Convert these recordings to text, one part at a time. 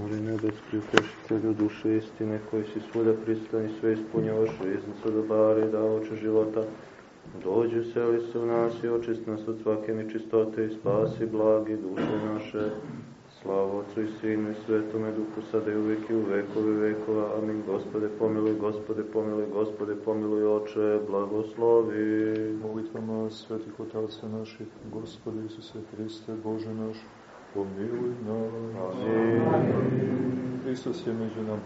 Moli nebeski utešitelju duše istine, koji si svuda pristan i sve ispunjavaš riznicu dobare, da oče života, dođi seli se u nas i očist nas od svake nečistote i spasi blagi duše naše. Slava Otcu i Sinu i Svetome Duhu, sada i uvijek i u vekovi vekova. Amin. Gospode, pomiluj, Gospode, pomiluj, Gospode, pomiluj, Oče, blagoslovi. Molitvama svetih otaca naših, Gospode Isuse Hriste, Bože naš, pomiluj nas. Amin. Hristos je među nam.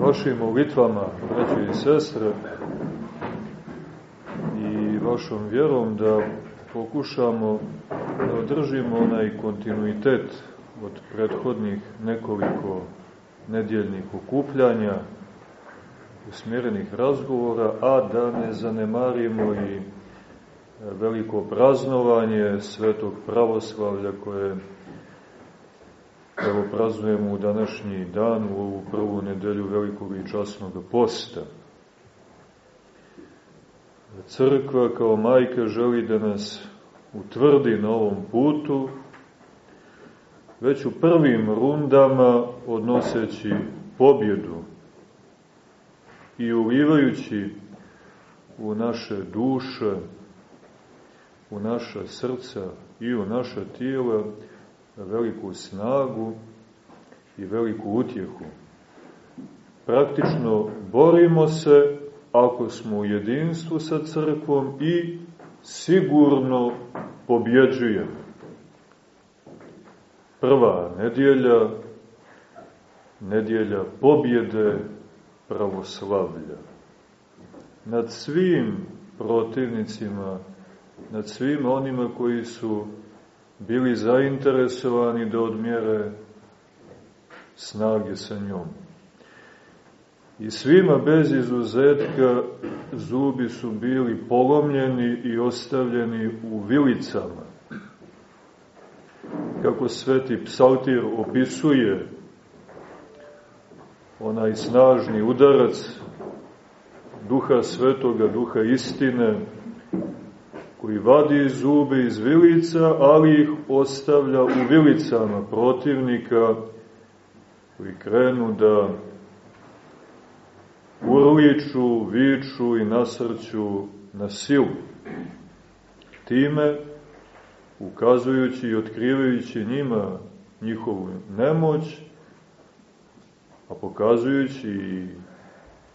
Vašim molitvama, braće i sestre, i vašom vjerom da pokušamo da održimo onaj kontinuitet od prethodnih nekoliko nedjeljnih okupljanja, usmjerenih razgovora, a da ne zanemarimo i veliko praznovanje svetog pravoslavlja koje evo praznujemo u današnji dan, u ovu prvu nedelju velikog i časnog posta. Crkva kao majka želi da nas utvrdi na ovom putu, već u prvim rundama odnoseći pobjedu i ulivajući u naše duše, u naša srca i u naša tijela veliku snagu i veliku utjehu. Praktično borimo se ako smo u jedinstvu sa crkvom i sigurno pobjeđujemo. Prva nedjelja, nedjelja pobjede pravoslavlja. Nad svim protivnicima, nad svim onima koji su bili zainteresovani da odmjere snage sa njom. I svima bez izuzetka zubi su bili polomljeni i ostavljeni u vilicama. Kako sveti psaltir opisuje onaj snažni udarac duha svetoga, duha istine, koji vadi zube iz vilica, ali ih ostavlja u vilicama protivnika, koji krenu da urliču, viču i nasrću na silu. Time, ukazujući i otkrivajući njima njihovu nemoć, a pokazujući i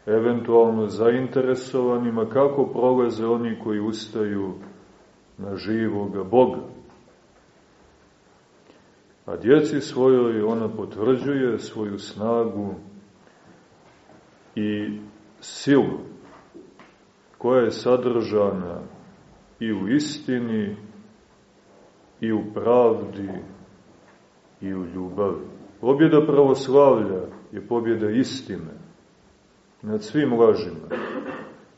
eventualno zainteresovanima kako prolaze oni koji ustaju na živoga Boga. A djeci svojoj ona potvrđuje svoju snagu i silu koja je sadržana i u istini i u pravdi i u ljubavi. Pobjeda pravoslavlja je pobjeda istine nad svim lažima.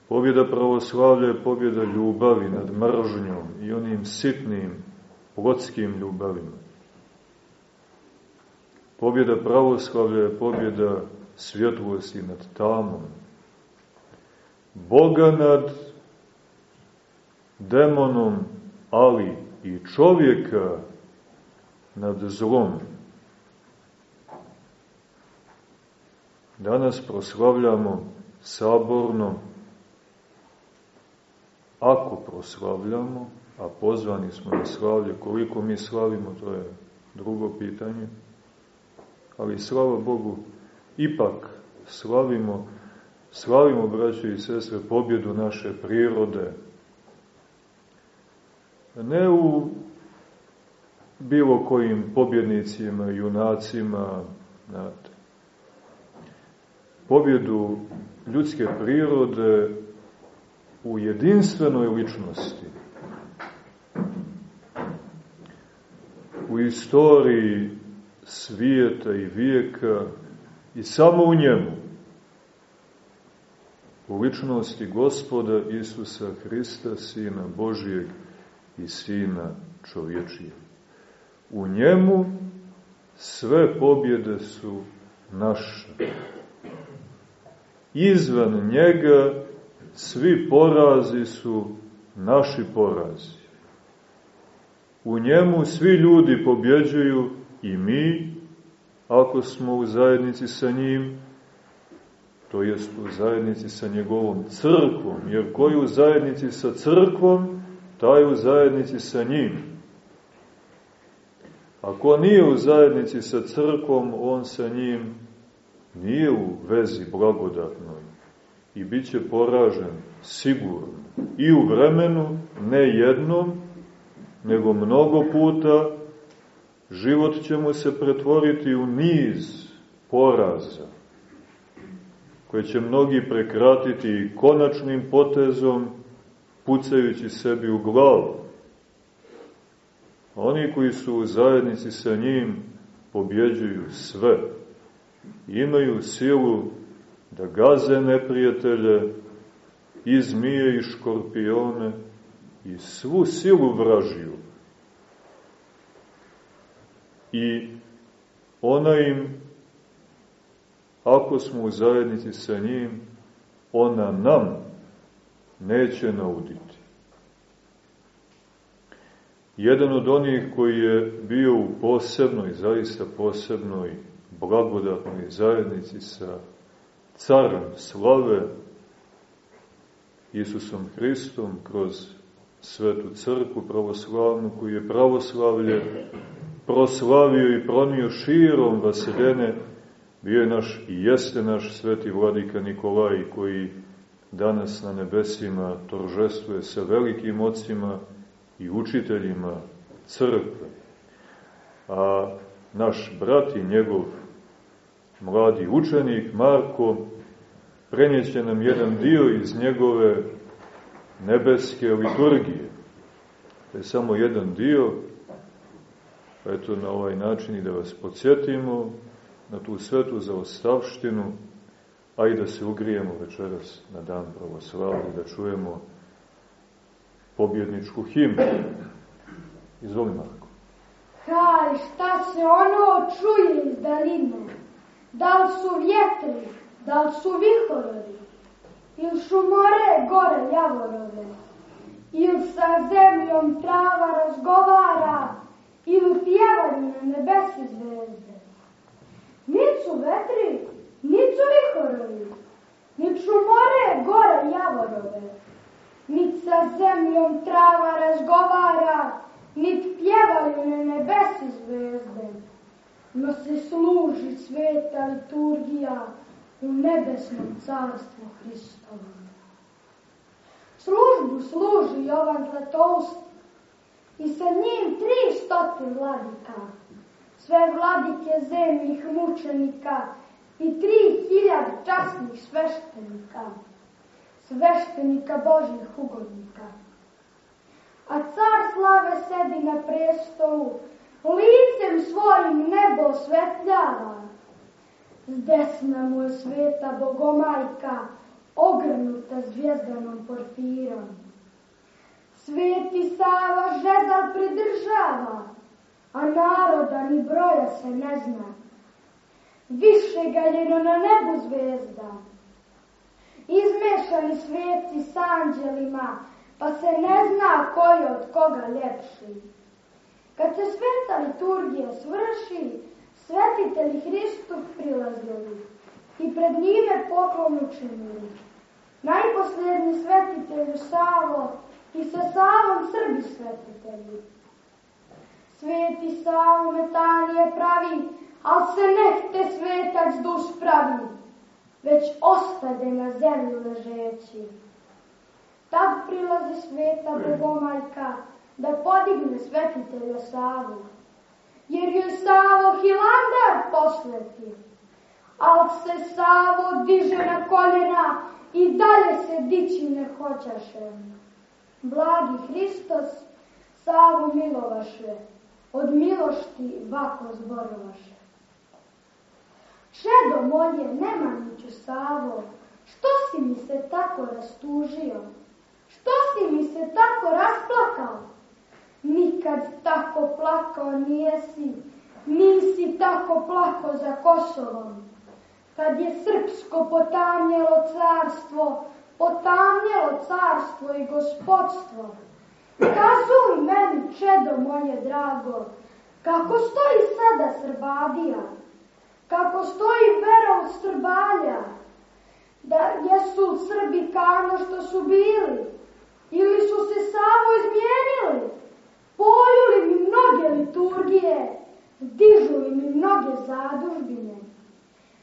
Pobjeda pravoslavlja je pobjeda ljubavi nad mržnjom i onim sitnim plotskim ljubavima. Pobjeda pravoslavlja je pobjeda svjetlosti nad tamom. Boga nad demonom, ali i čovjeka nad zlom. Danas proslavljamo saborno ako proslavljamo, a pozvani smo na slavlje, koliko mi slavimo, to je drugo pitanje, ali slava Bogu, ipak slavimo, slavimo, braće i sestre, pobjedu naše prirode, ne u bilo kojim pobjednicima, junacima, znate, pobjedu ljudske prirode u jedinstvenoj ličnosti, u istoriji svijeta i vijeka i samo u njemu, u ličnosti gospoda Isusa Hrista, Sina Božijeg, i Sina čovječije. U njemu sve pobjede su naše. Izvan njega svi porazi su naši porazi. U njemu svi ljudi pobjeđuju i mi, ako smo u zajednici sa njim, to jest u zajednici sa njegovom crkvom, jer koji u zajednici sa crkvom, taj u zajednici sa njim. Ako nije u zajednici sa crkvom, on sa njim nije u vezi blagodatnoj i bit će poražen sigurno i u vremenu, ne jednom, nego mnogo puta, život će mu se pretvoriti u niz poraza, koje će mnogi prekratiti konačnim potezom, pucajući sebi u glavu. Oni koji su u zajednici sa njim pobjeđuju sve. Imaju silu da gaze neprijatelje i zmije i škorpione i svu silu vražiju. I ona im, ako smo u zajednici sa njim, ona nam neće nauditi. Jedan od onih koji je bio u posebnoj, zaista posebnoj, blagodatnoj zajednici sa carem slave, Isusom Hristom, kroz svetu crku pravoslavnu, koji je pravoslavlje proslavio i pronio širom vaseljene, bio je naš i jeste naš sveti vladika Nikolaj, koji danas na nebesima toržestvuje sa velikim ocima i učiteljima crkve. A naš brat i njegov mladi učenik Marko prenjeće nam jedan dio iz njegove nebeske liturgije. To je samo jedan dio, eto na ovaj način i da vas podsjetimo na tu svetu zaostavštinu, a i da se ugrijemo večeras na dan pravoslavlja, da čujemo pobjedničku himnu. Izvoli, Marko. Kraj, šta se ono čuje iz daline? Da li su vjetri, da li su vihorovi? Ili šumore gore javorove? Ili sa zemljom trava razgovara? Ili pjevaju na nebesi zvezde? Nicu vetri, nicu vihorovi, ni šumore gore javorove, nit sa zemljom trava razgovara, nit pjevaju na nebesi zvezde, no se služi sveta liturgija u nebesnom carstvu Hristovom. Službu služi Jovan Zlatoust i sa njim tri stoti vladika, sve vladike zemljih mučenika i tri hiljade časnih sveštenika, sveštenika Božih ugodnika. A car slave sedi na prestolu, licem svojim nebo osvetljava. S desna mu je sveta bogomajka, ogrnuta zvijezdanom porfirom. Sveti Sava žezal pridržava, a naroda ni broja se ne zna. Više galjeno na nebu zvezda. Izmešani sveci s anđelima, pa se ne zna koji od koga ljepši. Kad se sveta liturgija svrši, svetitelji Hristu prilazili i pred njime poklon učinili. Najposljednji svetitelju Savo i sa Savom Srbi svetitelji. Sveti Savo metanije pravi, al se nehte svetac duš pravi, već ostade na zemlju ležeći. Tad prilazi sveta bogomajka, da podigne svetitelja Savu, jer joj Savo Hilandar posleti. Al se Savo diže na koljena i dalje se dići ne hoćaše. Blagi Hristos Savu milovaše, od milošti vako zborovaše. Čedo moje, Nemanjiću Savo, što si mi se tako rastužio? Što si mi se tako rasplakao? Nikad tako plakao nijesi, nisi tako plako za Kosovom, kad je srpsko potamnjelo carstvo, potamnjelo carstvo i gospodstvo. Kazuj meni, čedo moje drago, kako stoji sada Srbadija, kako stoji vera od Srbalja, da jesu Srbi kano što su bili, ili su se samo izmijenili, poju li mi mnoge liturgije, dižu li mi mnoge zadužbine,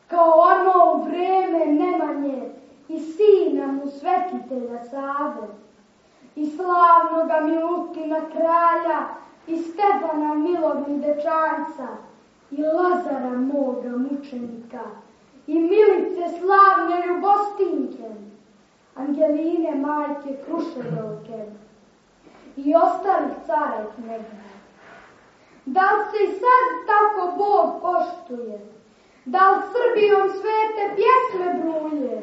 kao ono u vreme Nemanje i sina mu svetitelja Save, i slavnoga Milutina kralja, i Stefana milog dečanca, i Lazara moga mučenika, i Milice slavne ljubostinke, Angeline majke Kruševelke i ostalih cara i knjega. Da li se i sad tako Bog poštuje? Da li Srbijom svete pjesme bruje?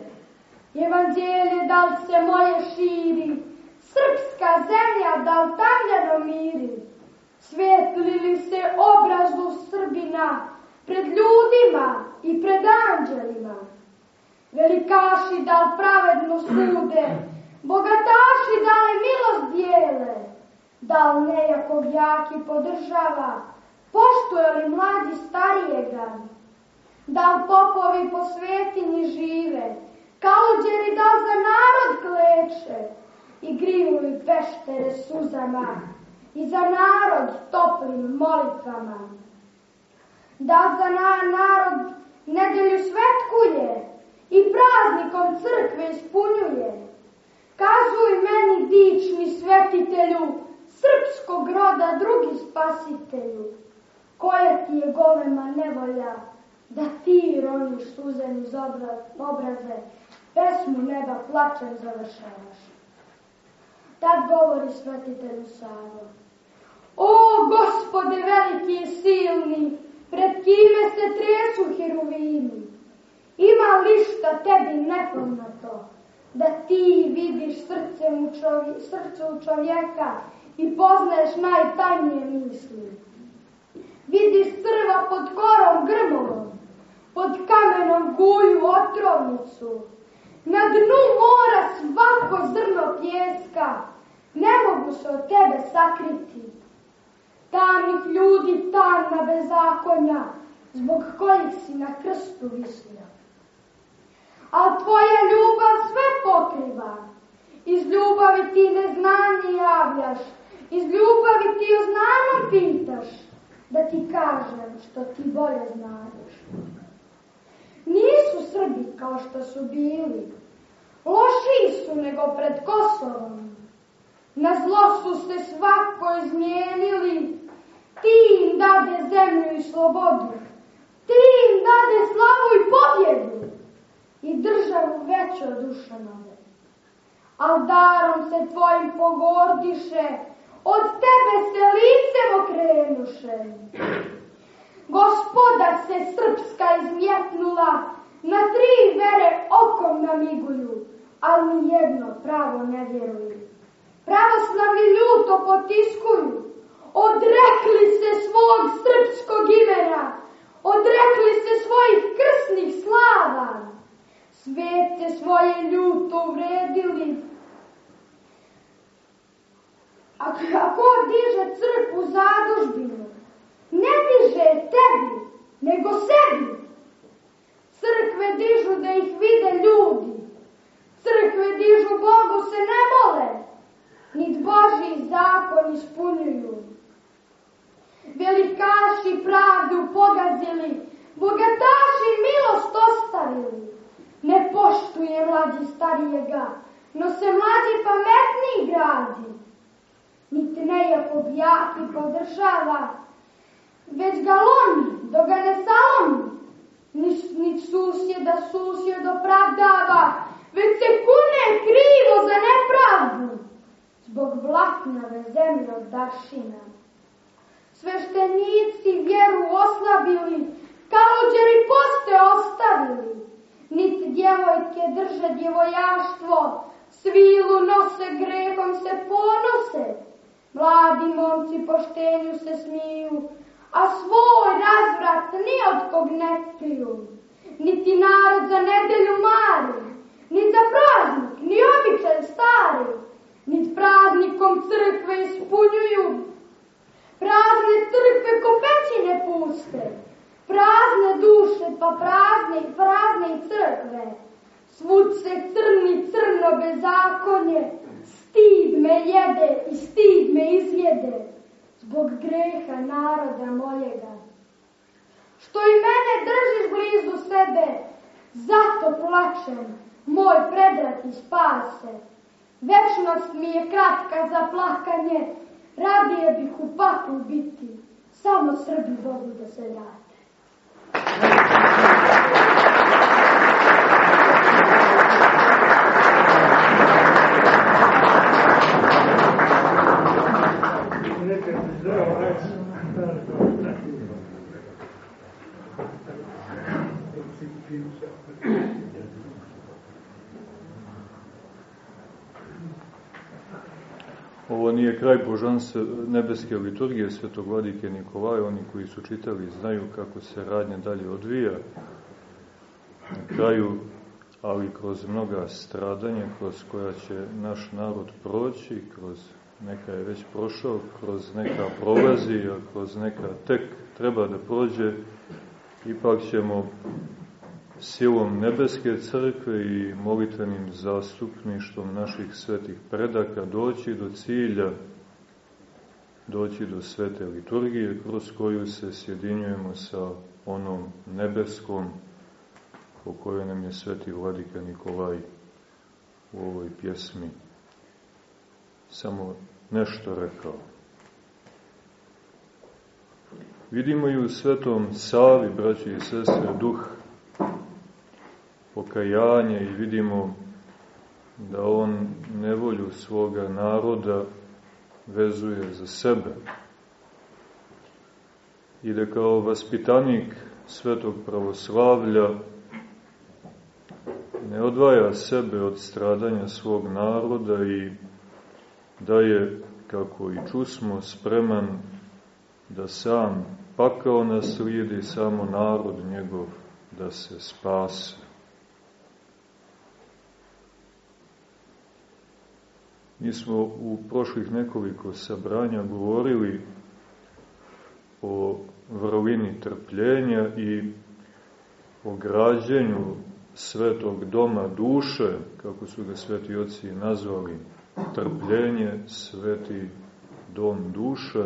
Evanđelje da li se moje širi? Srpska zemlja da li tamljano miri? Svetli li se obrazu Srbina pred ljudima i pred anđelima? Velikaši da li pravedno sude? Bogataši da li milost dijele? Da li nejakog jaki podržava? Poštuje li mlađi starijega? Da li popovi po svetinji žive? Kaluđeri da li za narod kleče? I griju li peštere suzama? I za narod toplim molitvama? Da za na narod nedelju svetkuje? I praznikom crkve ispunjuje? Kazuj meni dični svetitelju, srpskog roda drugi spasitelju, koja ti je golema nevolja, da ti roniš suzen iz obraze, pesmu neba plačem završavaš. Tad govori svetitelju Savo. O, gospode veliki i silni, pred kime se tresu hiruvini, ima li šta tebi nepoznato, da ti vidiš srcem u čovje, srcu u čovjeka i poznaješ najtajnije misli. Vidiš crva pod korom grmovom, pod kamenom guju otrovnicu, na dnu mora svako zrno pjeska, ne mogu se od tebe sakriti. Tamnih ljudi tamna bezakonja, zbog kojih si na krstu vislio. A tvoja ljubav sve pokriva. Iz ljubavi ti neznanje javljaš, iz ljubavi ti o znanom pitaš, da ti kažem što ti bolje znaš. Nisu Srbi kao što su bili, lošiji su nego pred Kosovom. Na zlo su se svako izmijenili, ti im dade zemlju i slobodu, ti im dade slavu i pobjedu i državu veću od Dušanove. Al darom se tvojim pogordiše, od tebe se licem okrenuše. Gospoda se srpska izmjetnula, na tri vere okom namiguju, ali ni jedno pravo ne vjeruju. Pravoslavni ljuto potiskuju, odrekli se svog srpskog imena, odrekli se svojih krsnih slava, svete svoje ljuto uvredili. A, ko diže crkvu zadužbinu? Ne diže tebi, nego sebi. Crkve dižu da ih vide ljudi. Crkve dižu Bogu se ne mole, nit Boži zakon ispunjuju. Velikaši pravdu pogazili, bogataši milost ostavili. Ne poštuje mlađi starijega, no se mlađi pametniji gradi. Nit ne je pobjaki podržava, već ga do ga ne salomi. Nit, nit susjeda susjed opravdava, već se kune krivo za nepravdu, zbog blatnave zemlje od daršina. Sveštenici vjeru oslabili, kaluđeri poste ostavili, nit djevojke drže djevojaštvo, svilu nose, grehom se ponose, mladi momci poštenju se smiju, a svoj razvrat ni od kog ne kriju. Niti narod za nedelju mari, ni za praznik, ni običaj stari, niti praznikom crkve ispunjuju. Prazne crkve ko pećine puste, prazne duše pa prazne prazne i crkve. Svud se crni crno bezakonje, stid me jede i stid me izjede, zbog greha naroda mojega. Što i mene držiš blizu sebe, zato plačem, moj predrati spase. Večnost mi je kratka za plakanje, radije bih u paklu biti, samo Srbi Bogu da se vrate. Ovo nije kraj božanstva nebeske liturgije svetog vladike Nikolaja, oni koji su čitali znaju kako se radnje dalje odvija. Na kraju, ali kroz mnoga stradanja, kroz koja će naš narod proći, kroz neka je već prošao, kroz neka prolazi, a kroz neka tek treba da prođe, ipak ćemo silom nebeske crkve i molitvenim zastupništvom naših svetih predaka doći do cilja, doći do svete liturgije kroz koju se sjedinjujemo sa onom nebeskom po kojoj nam je sveti vladika Nikolaj u ovoj pjesmi samo nešto rekao. Vidimo i u svetom Savi, braći i sestre, duh pokajanja i vidimo da on nevolju svoga naroda vezuje za sebe i da kao vaspitanik svetog pravoslavlja ne odvaja sebe od stradanja svog naroda i da je, kako i čusmo, spreman da sam pakao naslijedi samo narod njegov da se spase. Mi smo u prošlih nekoliko sabranja govorili o vrlini trpljenja i o građenju svetog doma duše, kako su ga sveti oci nazvali, trpljenje, sveti dom duše.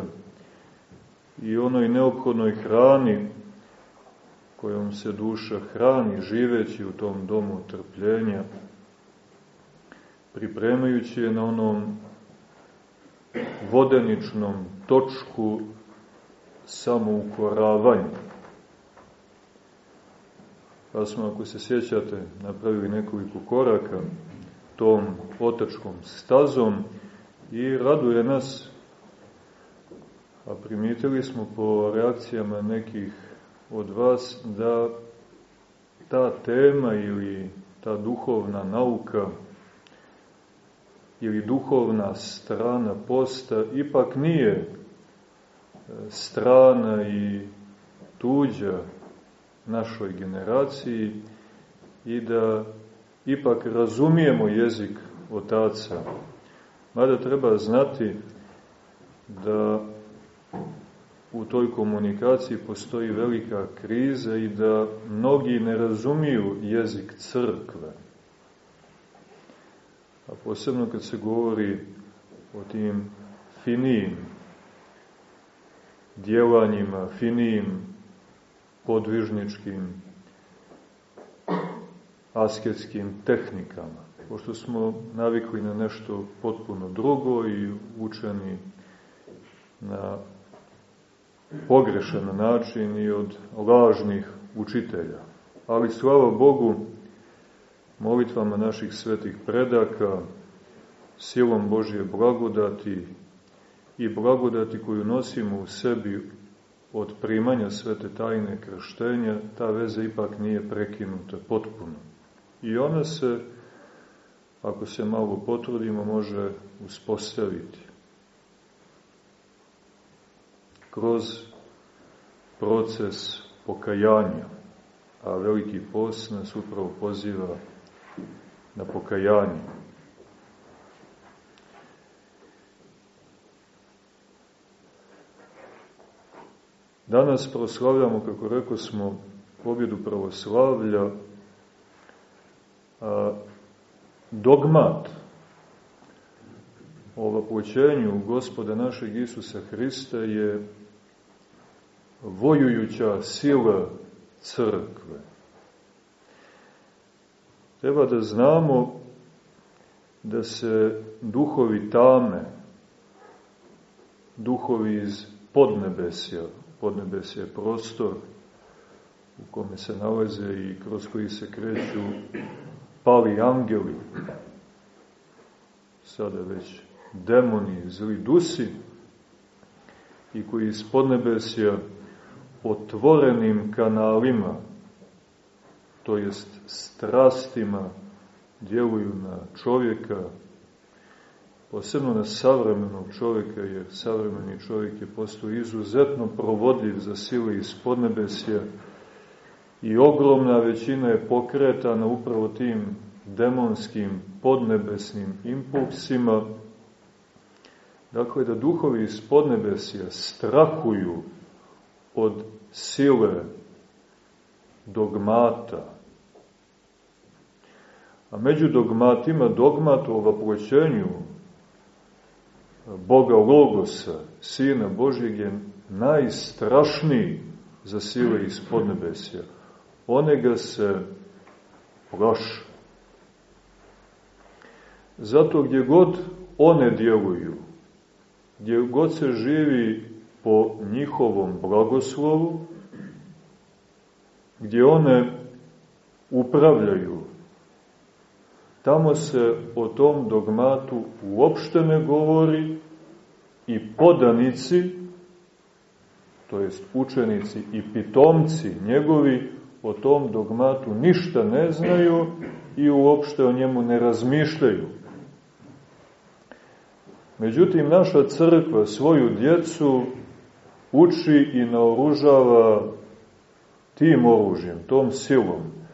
I onoj neophodnoj hrani kojom se duša hrani živeći u tom domu trpljenja, pripremajući je na onom vodeničnom točku samoukoravanja. Pa smo, ako se sjećate, napravili nekoliko koraka tom otačkom stazom i raduje nas, a primitili smo po reakcijama nekih od vas da ta tema ili ta duhovna nauka ili duhovna strana posta ipak nije e, strana i tuđa našoj generaciji i da ipak razumijemo jezik otaca. Mada treba znati da u toj komunikaciji postoji velika kriza i da mnogi ne razumiju jezik crkve. A posebno kad se govori o tim finijim djelanjima, finijim podvižničkim asketskim tehnikama. Pošto smo navikli na nešto potpuno drugo i učeni na pogrešan način i od lažnih učitelja. Ali slava Bogu, molitvama naših svetih predaka, silom Božje blagodati i blagodati koju nosimo u sebi od primanja svete tajne krštenja, ta veza ipak nije prekinuta potpuno. I ona se, ako se malo potrudimo, može uspostaviti. Kroz proces pokajanja, a veliki post nas upravo poziva na pokajanje. Danas proslavljamo, kako rekao smo, pobjedu pravoslavlja, a, dogmat o vapoćenju gospoda našeg Isusa Hrista je vojujuća sila crkve. Treba da znamo da se duhovi tame, duhovi iz podnebesja, podnebesja je prostor u kome se nalaze i kroz koji se kreću pali angeli, sada već demoni, zli dusi, i koji iz podnebesja otvorenim kanalima, to jest strastima, djeluju na čovjeka, posebno na savremenog čovjeka, jer savremeni čovjek je postao izuzetno provodljiv za sile iz podnebesja i ogromna većina je pokretana upravo tim demonskim podnebesnim impulsima, dakle da duhovi iz podnebesja strahuju od sile dogmata, a među dogmatima dogmat o vaproćenju Boga Logosa, Sina Božjeg je najstrašniji za sile iz podnebesja. One ga se plaše. Zato gdje god one djeluju, gdje god se živi po njihovom blagoslovu, gdje one upravljaju, tamo se o tom dogmatu uopšte ne govori i podanici, to jest učenici i pitomci njegovi, o tom dogmatu ništa ne znaju i uopšte o njemu ne razmišljaju. Međutim, naša crkva svoju djecu uči i naoružava tim oružjem, tom silom.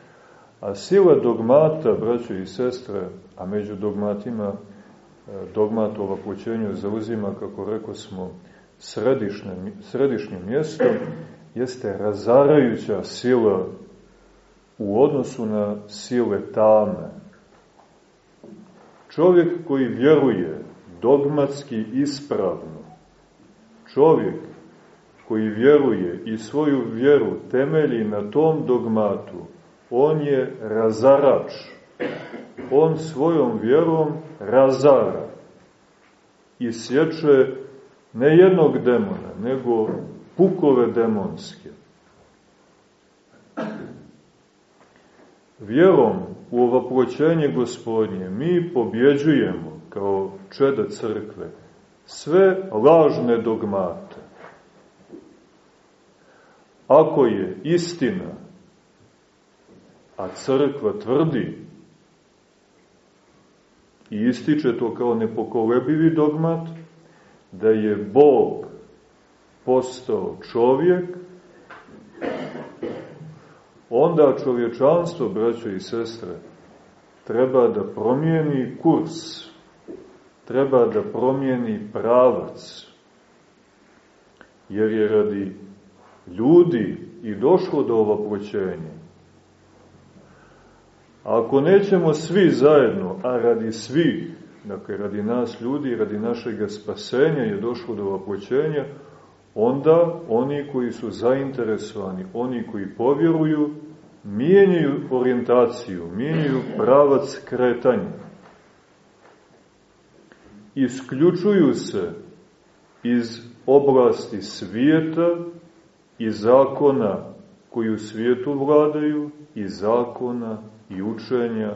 A sila dogmata, braćo i sestre, a među dogmatima e, dogmat o vapućenju zauzima, kako reko smo, središnje, središnje mjesto, jeste razarajuća sila u odnosu na sile tame. Čovjek koji vjeruje dogmatski ispravno, čovjek koji vjeruje i svoju vjeru temelji na tom dogmatu, on je razarač. On svojom vjerom razara i sječe ne jednog demona, nego pukove demonske. Vjerom u ovaproćenje gospodnje mi pobjeđujemo kao čeda crkve sve lažne dogmate. Ako je istina, a crkva tvrdi i ističe to kao nepokolebivi dogmat, da je Bog postao čovjek, onda čovječanstvo, braćo i sestre, treba da promijeni kurs, treba da promijeni pravac, jer je radi ljudi i došlo do ovoproćenja. A ako nećemo svi zajedno, a radi svih, dakle radi nas ljudi, radi našeg spasenja je došlo do ovoproćenja, onda oni koji su zainteresovani, oni koji povjeruju, mijenjaju orijentaciju, mijenjaju pravac kretanja. Isključuju se iz oblasti svijeta i zakona koji u svijetu vladaju i zakona i učenja.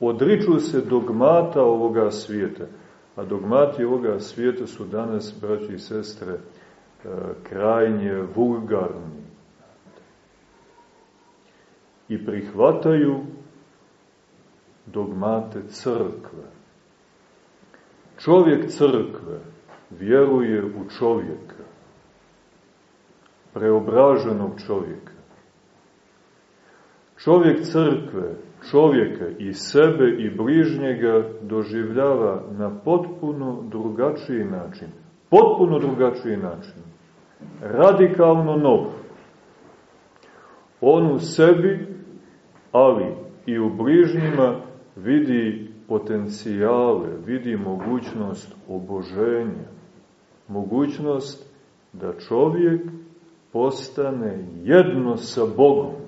Odriču se dogmata ovoga svijeta. A dogmati ovoga svijeta su danas, braći i sestre, e, krajnje vulgarni. I prihvataju dogmate crkve. Čovjek crkve vjeruje u čovjeka. preobraženog čovjeka. Čovjek crkve, čovjeka i sebe i bližnjega doživljava na potpuno drugačiji način. Potpuno drugačiji način. Radikalno nov. On u sebi, ali i u bližnjima vidi potencijale, vidi mogućnost oboženja, mogućnost da čovjek postane jedno sa Bogom.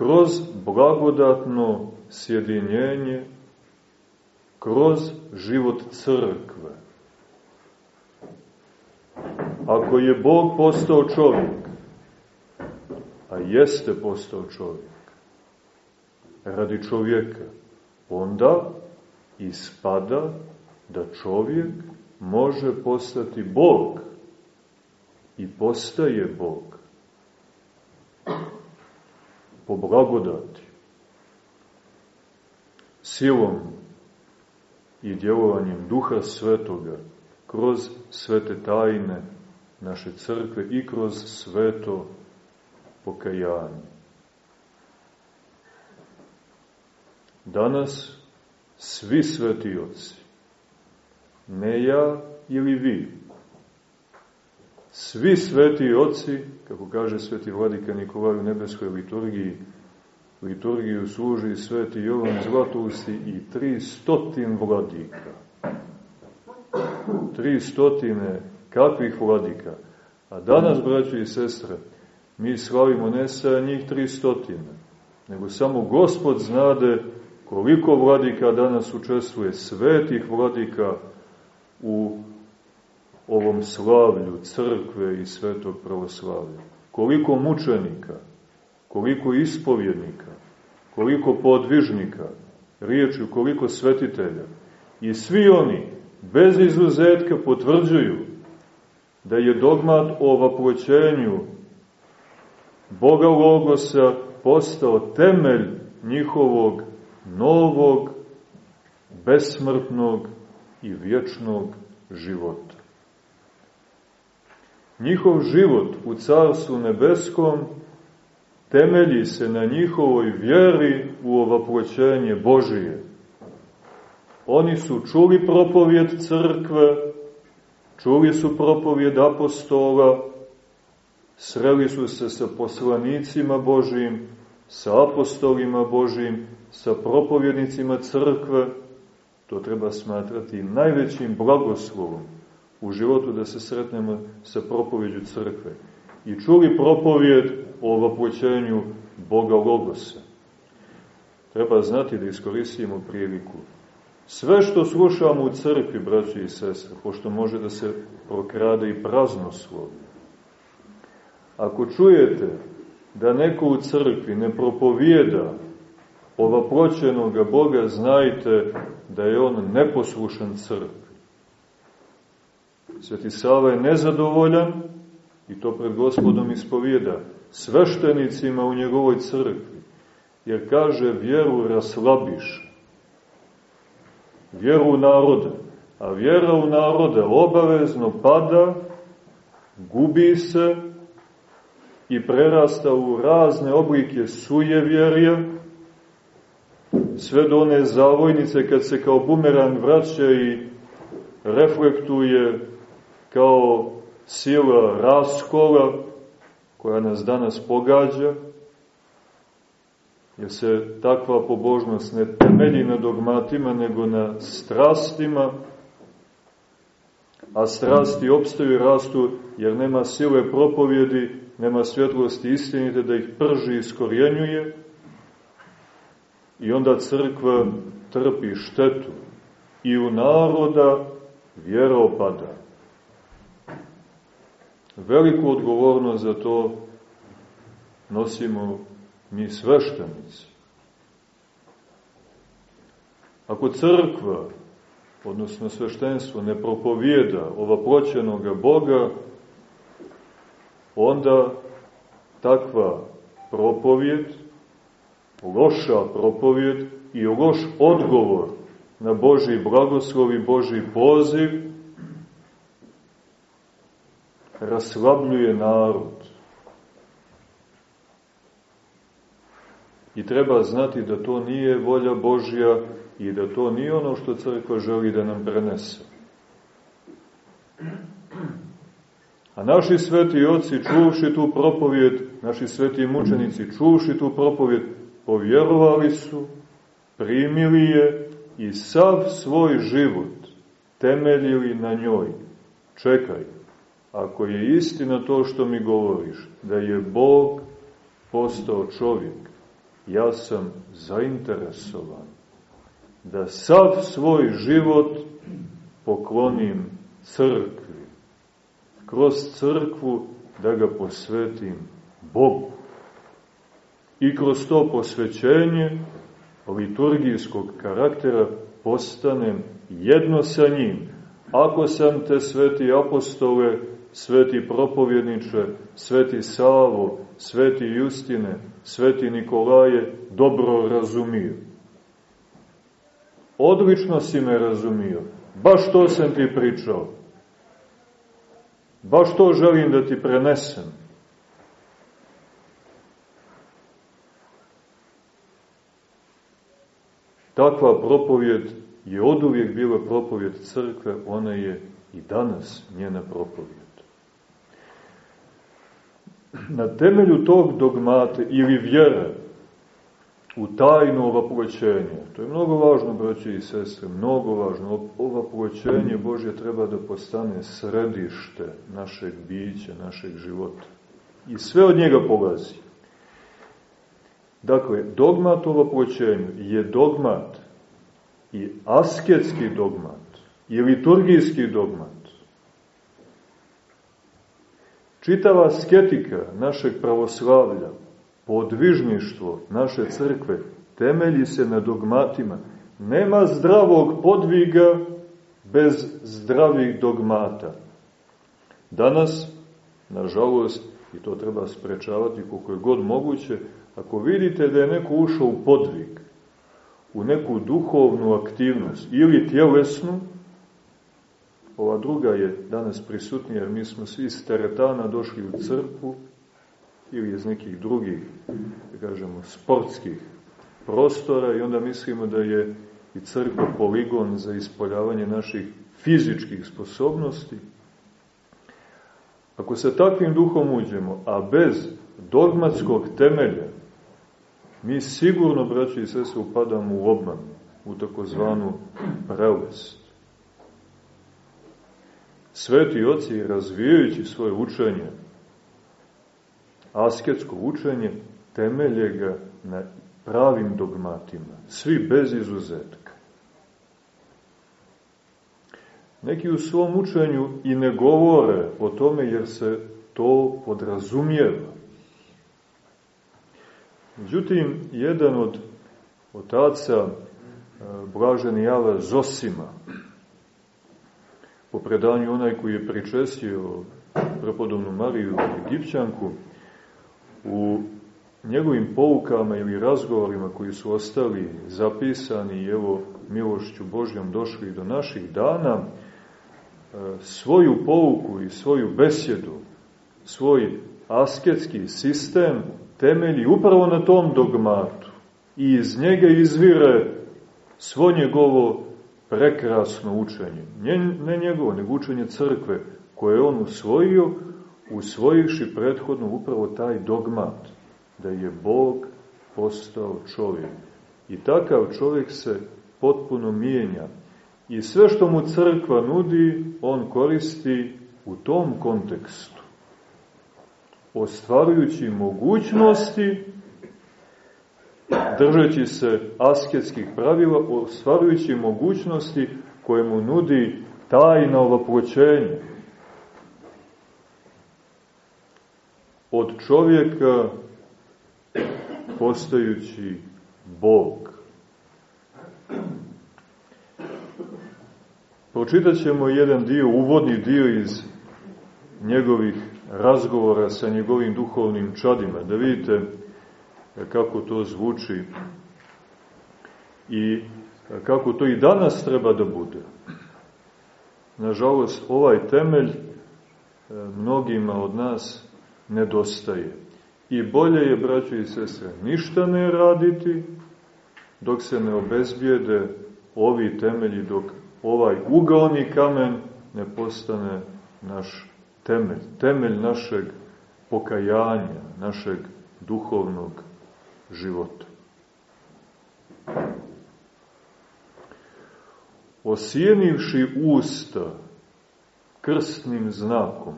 Kroz blagodatno sjedinjenje, kroz život crkve. Ako je Bog postao čovjek, a jeste postao čovjek, radi čovjeka, onda ispada da čovjek može postati Bog i postaje Bog po blagodati silom i djelovanjem Duha Svetoga kroz svete tajne naše crkve i kroz sveto pokajanje. Danas svi sveti oci, ne ja ili vi, svi sveti oci, kako kaže sveti vladika Nikolaj u nebeskoj liturgiji, liturgiju služi sveti Jovan Zlatusti i tri stotin vladika. Tri stotine kakvih vladika? A danas, braćo i sestre, mi slavimo ne sa njih tri stotine, nego samo Gospod znade koliko vladika danas učestvuje, svetih vladika u ovom slavlju crkve i svetog pravoslavlja. Koliko mučenika, koliko ispovjednika, koliko podvižnika, riječju koliko svetitelja. I svi oni, bez izuzetka, potvrđuju da je dogmat o vaproćenju Boga Logosa postao temelj njihovog novog, besmrtnog i vječnog života. Njihov život u Carstvu Nebeskom temelji se na njihovoj vjeri u ovaproćenje Božije. Oni su čuli propovjed crkve, čuli su propovjed apostola, sreli su se sa poslanicima Božijim, sa apostolima Božijim, sa propovjednicima crkve, to treba smatrati najvećim blagoslovom u životu da se sretnemo sa propovjedju crkve. I čuli propovjed o ovopoćenju Boga Logosa. Treba znati da iskoristimo priliku. Sve što slušamo u crkvi, braći i sestre, pošto može da se prokrade i praznoslovje, ako čujete da neko u crkvi ne propovijeda ovaproćenoga Boga, znajte da je on neposlušan crkvi. Sveti Sava je nezadovoljan i to pred gospodom ispovijeda sveštenicima u njegovoj crkvi, jer kaže vjeru raslabiš, vjeru u narode, a vjera u narode obavezno pada, gubi se i prerasta u razne oblike sujevjerja, sve do one zavojnice kad se kao bumerang vraća i reflektuje kao sila raskola koja nas danas pogađa, jer se takva pobožnost ne temelji na dogmatima, nego na strastima, a strasti opstaju i rastu jer nema sile propovjedi, nema svjetlosti istinite da ih prži i iskorjenjuje, I onda crkva trpi štetu i u naroda vjera opada. Veliku odgovornost za to nosimo mi sveštenici. Ako crkva, odnosno sveštenstvo, ne propovijeda ova proćenoga Boga, onda takva propovjed loša propovjed i loš odgovor na Boži blagoslov i Boži poziv raslabljuje narod. I treba znati da to nije volja Božja i da to nije ono što crkva želi da nam prenese. A naši sveti oci, čuvši tu propovjed, naši sveti mučenici, čuvši tu propovjed, povjerovali su, primili je i sav svoj život temeljili na njoj. Čekaj, ako je istina to što mi govoriš, da je Bog postao čovjek, ja sam zainteresovan da sav svoj život poklonim crkvi. Kroz crkvu da ga posvetim Bogu. I kroz to posvećenje liturgijskog karaktera postanem jedno sa njim. Ako sam te sveti apostole, sveti propovjedniče, sveti Savo, sveti Justine, sveti Nikolaje dobro razumio. Odlično si me razumio. Baš to sam ti pričao. Baš to želim da ti prenesem. Takva propovjed je od uvijek bila propovjed crkve, ona je i danas njena propovjed. Na temelju tog dogmate ili vjere u tajnu ovapućenja, to je mnogo važno, braće i sestre, mnogo važno, ovapućenje Božje treba da postane središte našeg bića, našeg života. I sve od njega polazi. Dakle, dogmat o ovapućenju je dogmat i asketski dogmat i liturgijski dogmat. Čitava asketika našeg pravoslavlja, podvižništvo naše crkve, temelji se na dogmatima. Nema zdravog podviga bez zdravih dogmata. Danas, nažalost, i to treba sprečavati koliko je god moguće, ako vidite da je neko ušao u podvig, u neku duhovnu aktivnost ili tjelesnu, ova druga je danas prisutnija, jer mi smo svi iz teretana došli u crkvu ili iz nekih drugih, da kažemo, sportskih prostora i onda mislimo da je i crkva poligon za ispoljavanje naših fizičkih sposobnosti. Ako se takvim duhom uđemo, a bez dogmatskog temelja, mi sigurno, braći i sese, upadamo u obman, u takozvanu prelest. Sveti oci, razvijajući svoje učenje, asketsko učenje, temelje ga na pravim dogmatima, svi bez izuzetka. Neki u svom učenju i ne govore o tome jer se to podrazumijeva. Međutim, jedan od otaca, e, Blaženi Java Zosima, po predanju onaj koji je pričestio prepodobnu Mariju Egipćanku, u njegovim poukama ili razgovorima koji su ostali zapisani i evo milošću Božjom došli do naših dana, e, svoju pouku i svoju besjedu, svoj asketski sistem temelji upravo na tom dogmatu i iz njega izvire svo njegovo prekrasno učenje. Ne njegovo, nego učenje crkve koje je on usvojio, usvojivši prethodno upravo taj dogmat da je Bog postao čovjek. I takav čovjek se potpuno mijenja. I sve što mu crkva nudi, on koristi u tom kontekstu ostvarujući mogućnosti, držeći se asketskih pravila, ostvarujući mogućnosti koje mu nudi tajna ovoproćenja. Od čovjeka postajući Bog. Pročitat ćemo jedan dio, uvodni dio iz njegovih razgovora sa njegovim duhovnim čadima, da vidite kako to zvuči i kako to i danas treba da bude. Nažalost, ovaj temelj mnogima od nas nedostaje. I bolje je, braćo i sestre, ništa ne raditi, dok se ne obezbijede ovi temelji, dok ovaj ugaoni kamen ne postane naš temelj, temelj našeg pokajanja, našeg duhovnog života. Osijenivši usta krstnim znakom,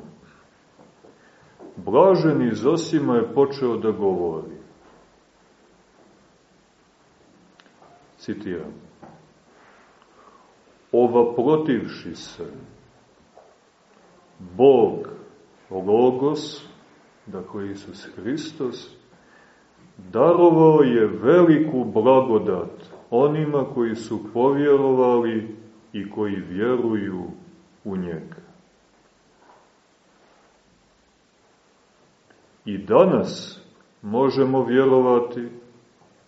blaženi Zosima je počeo da govori. Citiram. Ova protivši se, Bog, Logos, dakle Isus Hristos, darovao je veliku blagodat onima koji su povjerovali i koji vjeruju u njega. I danas možemo vjerovati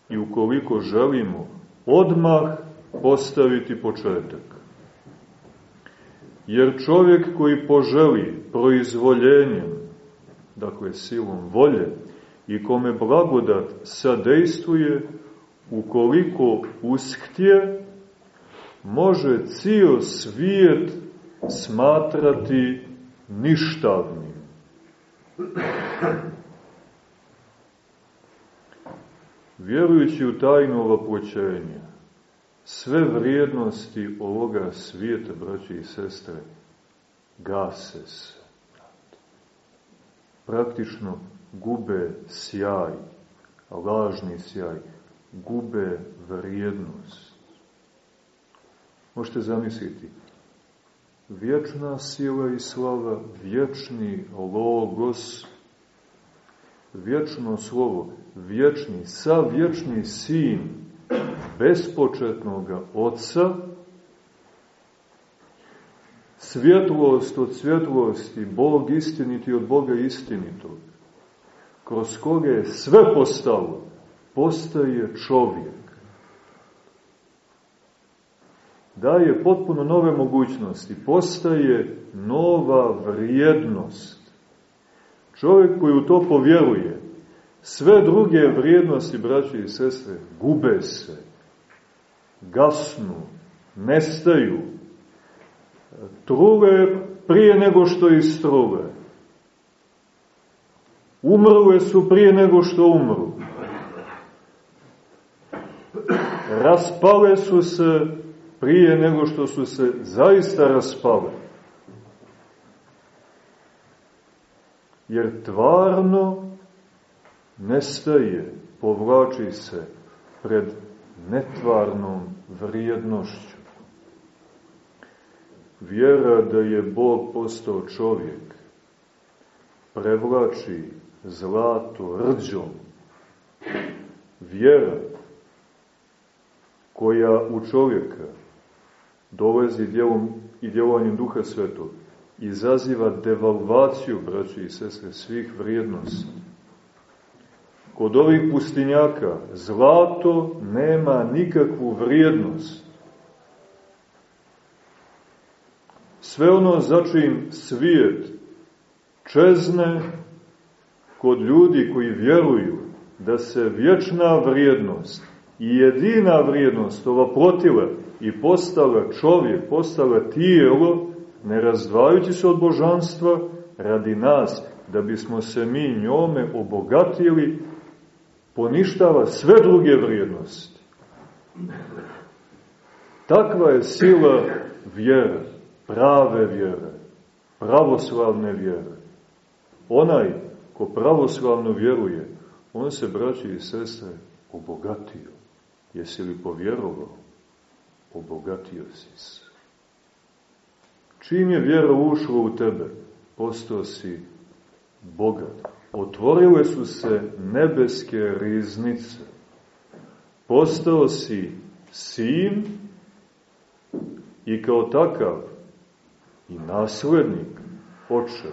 i ukoliko želimo odmah postaviti početak. Jer čovjek koji poželi proizvoljenjem, dakle silom volje, i kome blagodat sadejstvuje, ukoliko ushtje, može cijel svijet smatrati ništavnim. Vjerujući u tajnu ovaploćenja, sve vrijednosti ovoga svijeta, braći i sestre, gase se. Praktično gube sjaj, lažni sjaj, gube vrijednost. Možete zamisliti, vječna sila i slava, vječni logos, vječno slovo, vječni, sa vječni sin bespočetnog oca, svjetlost od svjetlosti, Bog istiniti od Boga istinitog, kroz koga je sve postalo, postaje čovjek. Daje potpuno nove mogućnosti, postaje nova vrijednost. Čovjek koji u to povjeruje, sve druge vrijednosti, braće i sestre, gube se, gasnu, nestaju, trule prije nego što istrule. Umrle su prije nego što umru. Raspale su se prije nego što su se zaista raspale. Jer tvarno nestaje, povlači se pred netvarnom vrijednošću. Vjera da je Bog postao čovjek prevlači zlato rđom. Vjera koja u čovjeka dolazi djelom i djelovanjem Duha Svetog, izaziva devalvaciju, braći i sestre, svih vrijednosti. Kod ovih pustinjaka zlato nema nikakvu vrijednost. Sve ono začin svijet čezne kod ljudi koji vjeruju da se vječna vrijednost i jedina vrijednost ova protila i postala čovjek, postala tijelo, ne razdvajući se od božanstva, radi nas, da bismo se mi njome obogatili, poništava sve druge vrijednosti. Takva je sila vjere, prave vjere, pravoslavne vjere. Onaj ko pravoslavno vjeruje, on se, braći i sestre, obogatio. Jesi li povjerovao? Obogatio si se. Čim je vjera ušla u tebe, postao si bogat. Otvorile su se nebeske riznice. Postao si sin i kao takav i naslednik oče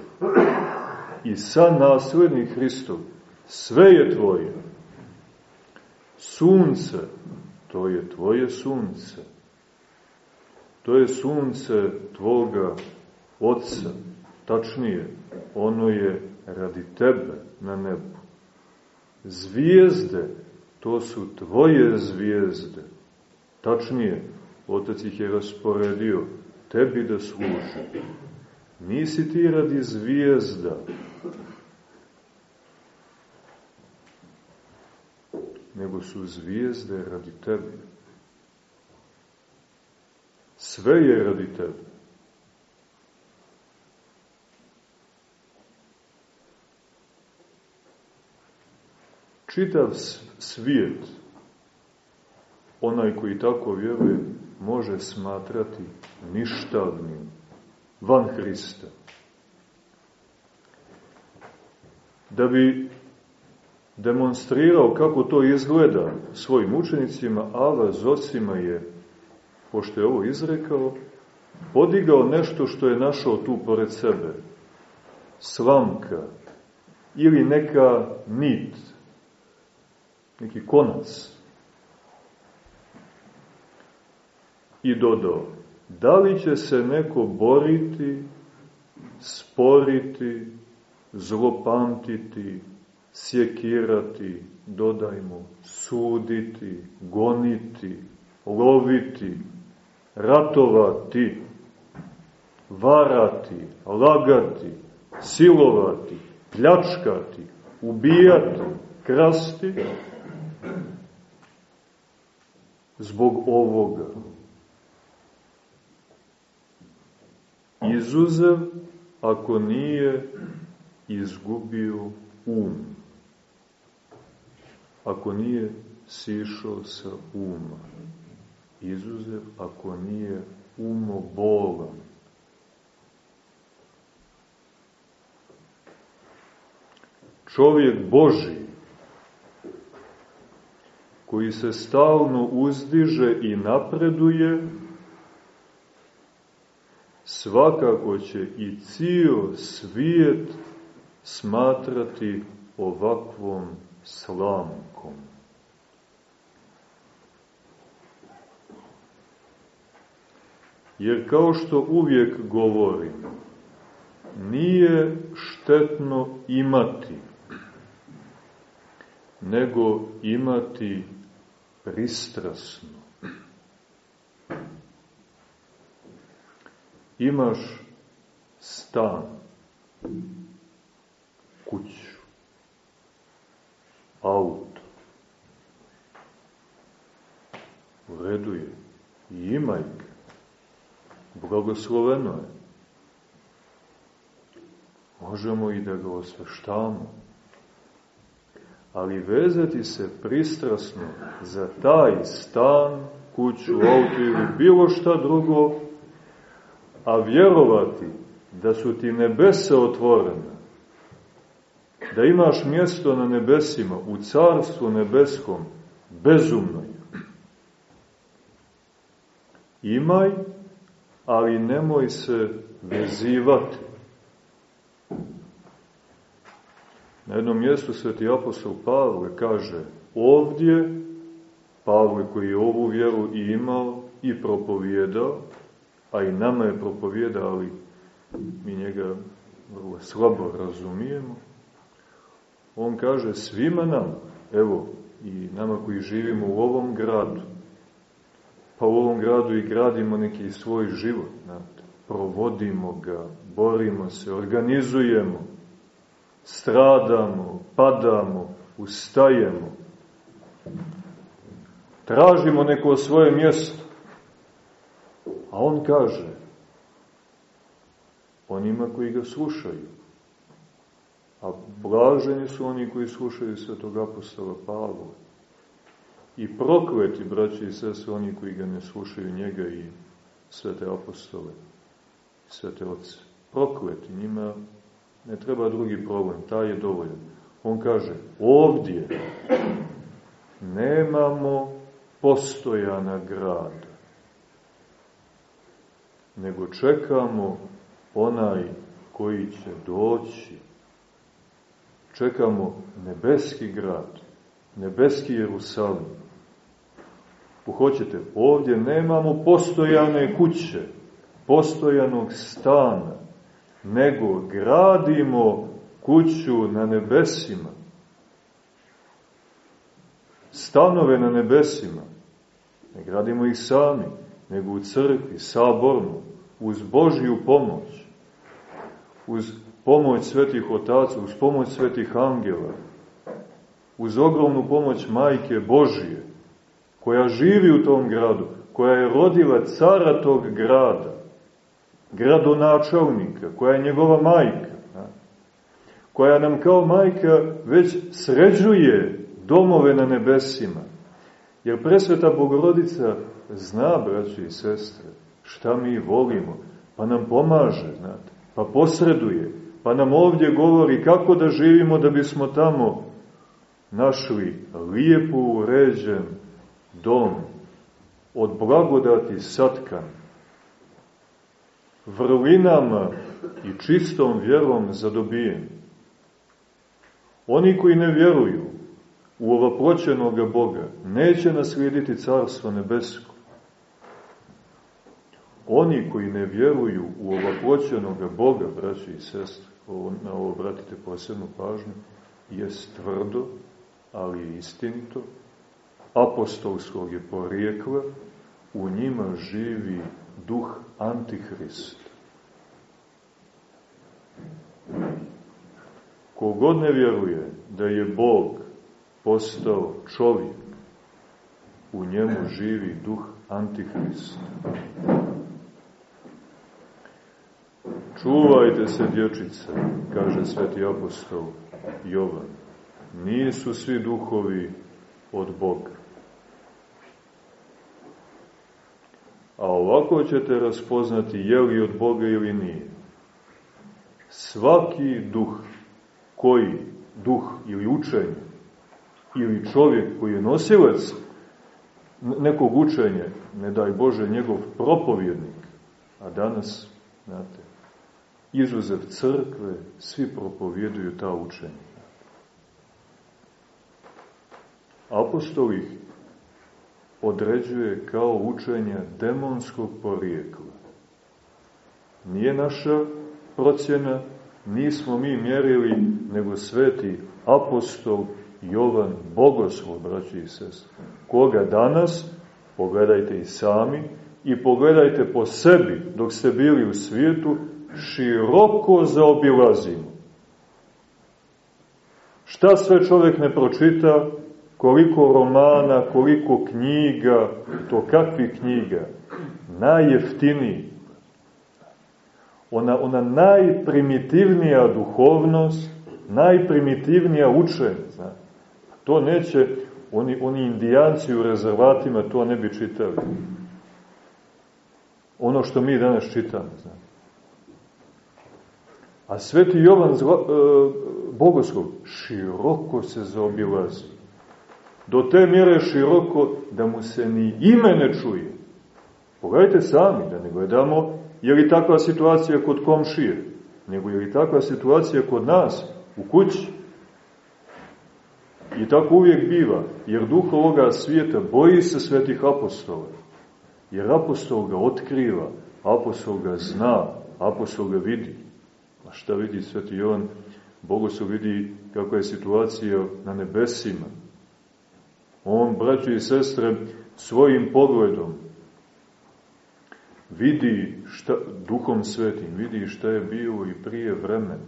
i sa naslednik Hristov. Sve je tvoje. Sunce, to je tvoje sunce. To je sunce tvoga Otca. Tačnije, ono je radi tebe na nebu. Zvijezde, to su tvoje zvijezde. Tačnije, Otac ih je rasporedio tebi da služe. Nisi ti radi zvijezda, nego su zvijezde radi tebe. Sve je radi tebe. Čitav svijet, onaj koji tako vjeruje, može smatrati ništavnim, van Hrista. Da bi demonstrirao kako to izgleda svojim učenicima, Ava Zosima je, pošto je ovo izrekao, podigao nešto što je našao tu pored sebe. Slamka ili neka nit, neki konac. I dodao, da li će se neko boriti, sporiti, zlopamtiti, sjekirati, dodajmo, suditi, goniti, loviti, ratovati, varati, lagati, silovati, pljačkati, ubijati, krasti, zbog ovoga. Izuzev ako nije izgubio um ako nije sišao sa uma. Izuzev ako nije umobolan. Čovjek Boži, koji se stalno uzdiže i napreduje, svakako će i cijel svijet smatrati ovakvom slamkom. Jer kao što uvijek govorim, nije štetno imati, nego imati pristrasno. Imaš stan, kuću, auto. U redu je. I imaj ga. Blagosloveno je. Možemo i da ga osveštamo. Ali vezati se pristrasno za taj stan, kuću, auto ili bilo šta drugo, a vjerovati da su ti nebese otvorene, da imaš mjesto na nebesima, u carstvu nebeskom, bezumno je. Imaj, ali nemoj se vezivati. Na jednom mjestu sveti apostol Pavle kaže ovdje, Pavle koji je ovu vjeru i imao i propovjedao, a i nama je propovjedao, ali mi njega vrlo slabo razumijemo, On kaže svima nam, evo, i nama koji živimo u ovom gradu, pa u ovom gradu i gradimo neki svoj život, znate, provodimo ga, borimo se, organizujemo, stradamo, padamo, ustajemo, tražimo neko svoje mjesto. A on kaže, onima koji ga slušaju, A blaženi su oni koji slušaju svetog apostola Pavla. I prokleti, braći i sese, oni koji ga ne slušaju njega i svete apostole, svete oce. Prokleti, njima ne treba drugi problem, taj je dovoljan. On kaže, ovdje nemamo postojana grada, nego čekamo onaj koji će doći čekamo nebeski grad, nebeski Jerusalim. Uhoćete, ovdje nemamo postojane kuće, postojanog stana, nego gradimo kuću na nebesima. Stanove na nebesima. Ne gradimo ih sami, nego u crkvi, saborno, uz Božju pomoć, uz pomoć svetih otaca, uz pomoć svetih angela, uz ogromnu pomoć Majke Božije, koja živi u tom gradu, koja je rodila cara tog grada, gradonačelnika, koja je njegova majka, koja nam kao majka već sređuje domove na nebesima. Jer presveta Bogorodica zna, braći i sestre, šta mi volimo, pa nam pomaže, znate, pa posreduje, pa nam ovdje govori kako da živimo da bismo tamo našli lijepo uređen dom od blagodati satkan, vrlinama i čistom vjerom zadobijen. Oni koji ne vjeruju u ovaproćenog Boga neće naslijediti carstvo nebesko. Oni koji ne vjeruju u ovaproćenog Boga, braći i sestre, na ovo obratite posebnu pažnju, je tvrdo, ali istinito, apostolskog je porijekla, u njima živi duh Antihrist. Kogod ne vjeruje da je Bog postao čovjek, u njemu živi duh Antihrist. Čuvajte se, dječice, kaže sveti apostol Jovan. Nisu svi duhovi od Boga. A ovako ćete raspoznati je li od Boga ili nije. Svaki duh koji, duh ili učenje, ili čovjek koji je nosilac nekog učenja, ne daj Bože, njegov propovjednik, a danas, znate, izuzev crkve, svi propovjeduju ta učenja. Apostol ih određuje kao učenje demonskog porijekla. Nije naša procjena, nismo mi mjerili, nego sveti apostol Jovan Bogoslov, braći i sest, koga danas, pogledajte i sami, i pogledajte po sebi, dok ste bili u svijetu, široko zaobilazimo. Šta sve čovjek ne pročita, koliko romana, koliko knjiga, to kakvi knjiga, najjeftiniji. Ona, ona najprimitivnija duhovnost, najprimitivnija učenja. To neće, oni, oni indijanci u rezervatima to ne bi čitali. Ono što mi danas čitamo. Zna. A sveti Jovan e, Bogoslov široko se zaobilazi do te mjere široko da mu se ni ime ne čuje. Pogledajte sami, da ne gledamo je li takva situacija kod komšije, nego je li takva situacija kod nas, u kući. I tako uvijek biva, jer duh ovoga svijeta boji se svetih apostola, jer apostol ga otkriva, apostol ga zna, apostol ga vidi. Šta vidi sveti Jovan? Bogoslov vidi kakva je situacija na nebesima, On, braći i sestre, svojim pogledom vidi šta, duhom svetim, vidi šta je bilo i prije vremena.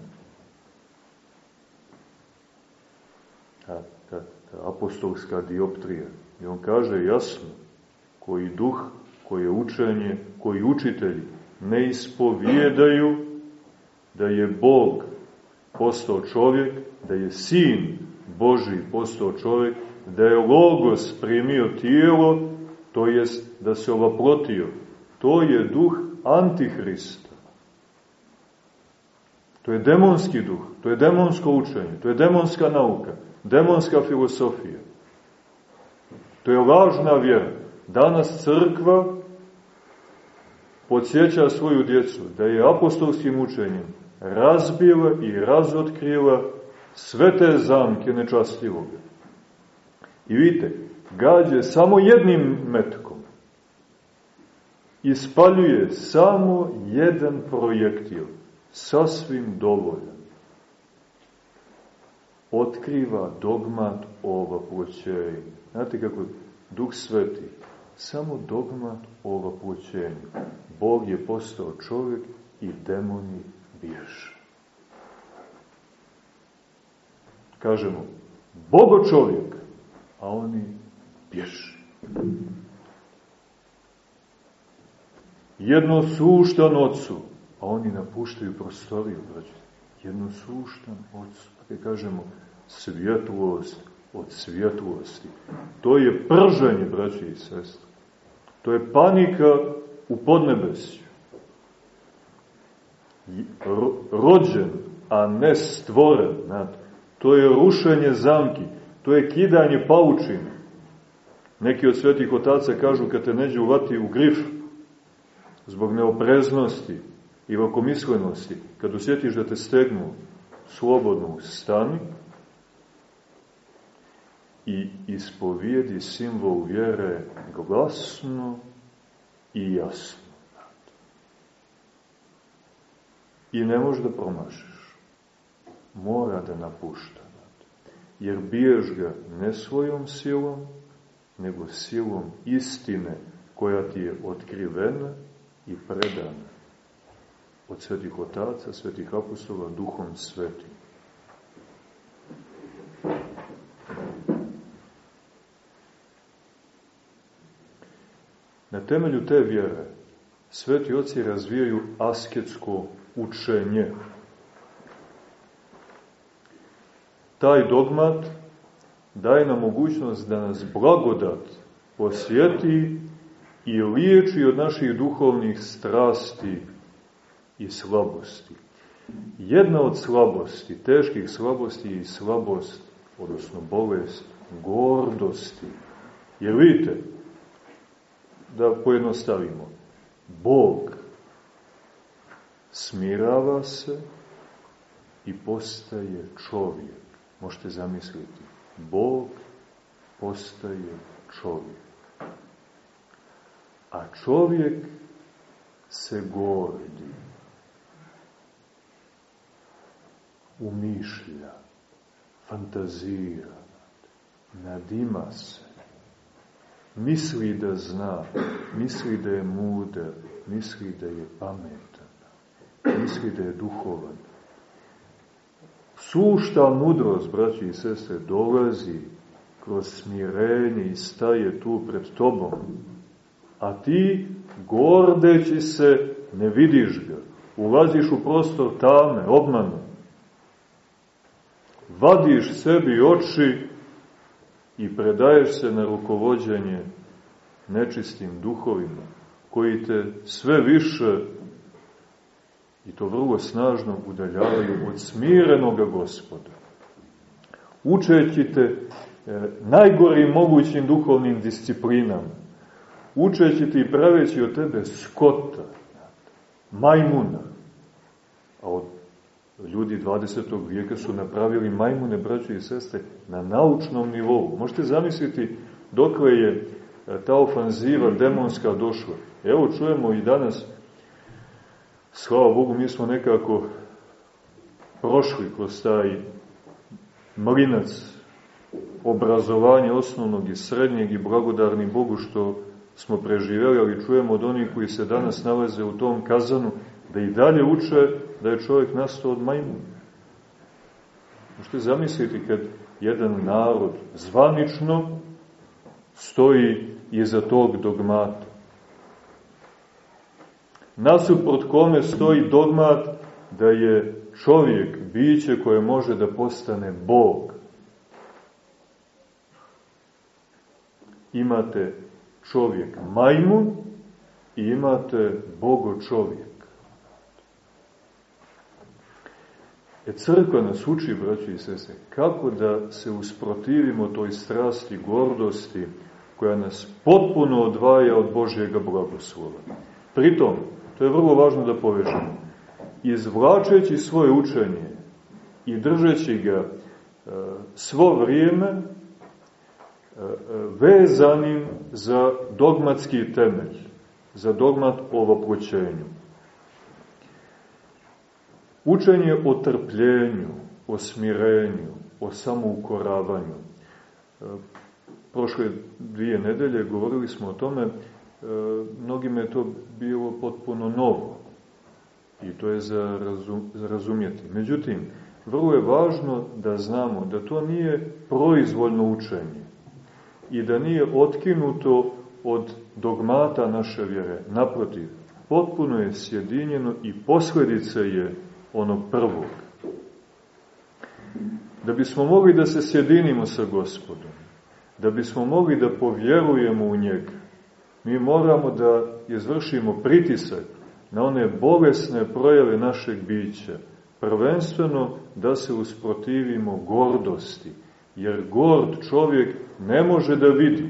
Ta, ta, ta apostolska dioptrija. I on kaže jasno, koji duh, koje učenje, koji učitelji ne ispovjedaju da je Bog postao čovjek, da je sin Boži postao čovjek, da je Logos primio tijelo, to jest da se ovaprotio. To je duh Antihrista. To je demonski duh, to je demonsko učenje, to je demonska nauka, demonska filosofija. To je lažna vjera. Danas crkva podsjeća svoju djecu da je apostolskim učenjem razbila i razotkrila sve te zamke nečastivoga. I vidite, gađe samo jednim metkom. Ispaljuje samo jedan projektil. sasvim dovoljan. Otkriva dogmat o ovaploćenju. Znate kako Duh Sveti, samo dogmat o ovaploćenju. Bog je postao čovjek i demoni bježe. Kažemo, Bogo čovjek, a oni bježe. Jedno suštan ocu, a oni napuštaju prostoriju, braći. Jedno suštan ocu, pa kažemo, svjetlost od svjetlosti. To je pržanje, braći i sestre. To je panika u podnebesju. Rođen, a ne stvoren. Znate. To je rušenje zamki. To je kidanje paučine. Neki od svetih otaca kažu kad te neđe uvati u grif zbog neopreznosti i vakomislenosti, kad osjetiš da te stegnu slobodno stani i ispovijedi simbol vjere glasno i jasno. I ne može da promašiš. Mora da napušta. Jer biješ ga ne svojom silom, nego silom istine koja ti je otkrivena i predana od svetih otaca, svetih apostola, duhom svetim. Na temelju te vjere sveti oci razvijaju asketsko učenje. Taj dogmat daje nam mogućnost da nas blagodat posjeti i liječi od naših duhovnih strasti i slabosti. Jedna od slabosti, teških slabosti je slabost, odnosno bolest, gordosti. Jer vidite, da pojednostavimo, Bog smirava se i postaje čovjek. Možete zamisliti, Bog postaje čovjek. A čovjek se gordi, umišlja, fantazira, nadima se, misli da zna, misli da je mudar, misli da je pametan, misli da je duhovan. Sušta mudrost, braći i sestre, dolazi kroz smirenje i staje tu pred tobom, a ti, gordeći se, ne vidiš ga, ulaziš u prostor tame, obmanu, vadiš sebi oči i predaješ se na rukovodđenje nečistim duhovima, koji te sve više i to vrlo snažno udaljavaju od smirenog gospoda. Učeći te e, najgorim mogućim duhovnim disciplinama, učeći te i praveći od tebe skota, majmuna, a od ljudi 20. vijeka su napravili majmune, braće i sestre, na naučnom nivou. Možete zamisliti dokle je e, ta ofanziva demonska došla. Evo čujemo i danas, slava Bogu, mi smo nekako prošli kroz taj mlinac obrazovanja osnovnog i srednjeg i blagodarni Bogu što smo preživjeli, ali čujemo od onih koji se danas nalaze u tom kazanu, da i dalje uče da je čovjek nastao od majmuna. Možete zamisliti kad jedan narod zvanično stoji iza tog dogmata. Nasuprot kome stoji dogmat da je čovjek biće koje može da postane Bog. Imate čovjek majmun i imate Bogo čovjek. E crkva nas uči, braći i sese, kako da se usprotivimo toj strasti, gordosti, koja nas potpuno odvaja od Božjega blagoslova. Pritom, to je vrlo važno da povežemo, izvlačeći svoje učenje i držeći ga e, svo vrijeme e, vezanim za dogmatski temelj, za dogmat o voploćenju. Učenje o trpljenju, o smirenju, o samoukoravanju. E, prošle dvije nedelje govorili smo o tome, e, mnogima je to bilo potpuno novo i to je za, razum, razumjeti. Međutim, vrlo je važno da znamo da to nije proizvoljno učenje i da nije otkinuto od dogmata naše vjere. Naprotiv, potpuno je sjedinjeno i posljedica je onog prvog. Da bismo mogli da se sjedinimo sa gospodom, da bismo mogli da povjerujemo u njega, mi moramo da izvršimo pritisak na one bolesne projave našeg bića, prvenstveno da se usprotivimo gordosti, jer gord čovjek ne može da vidi.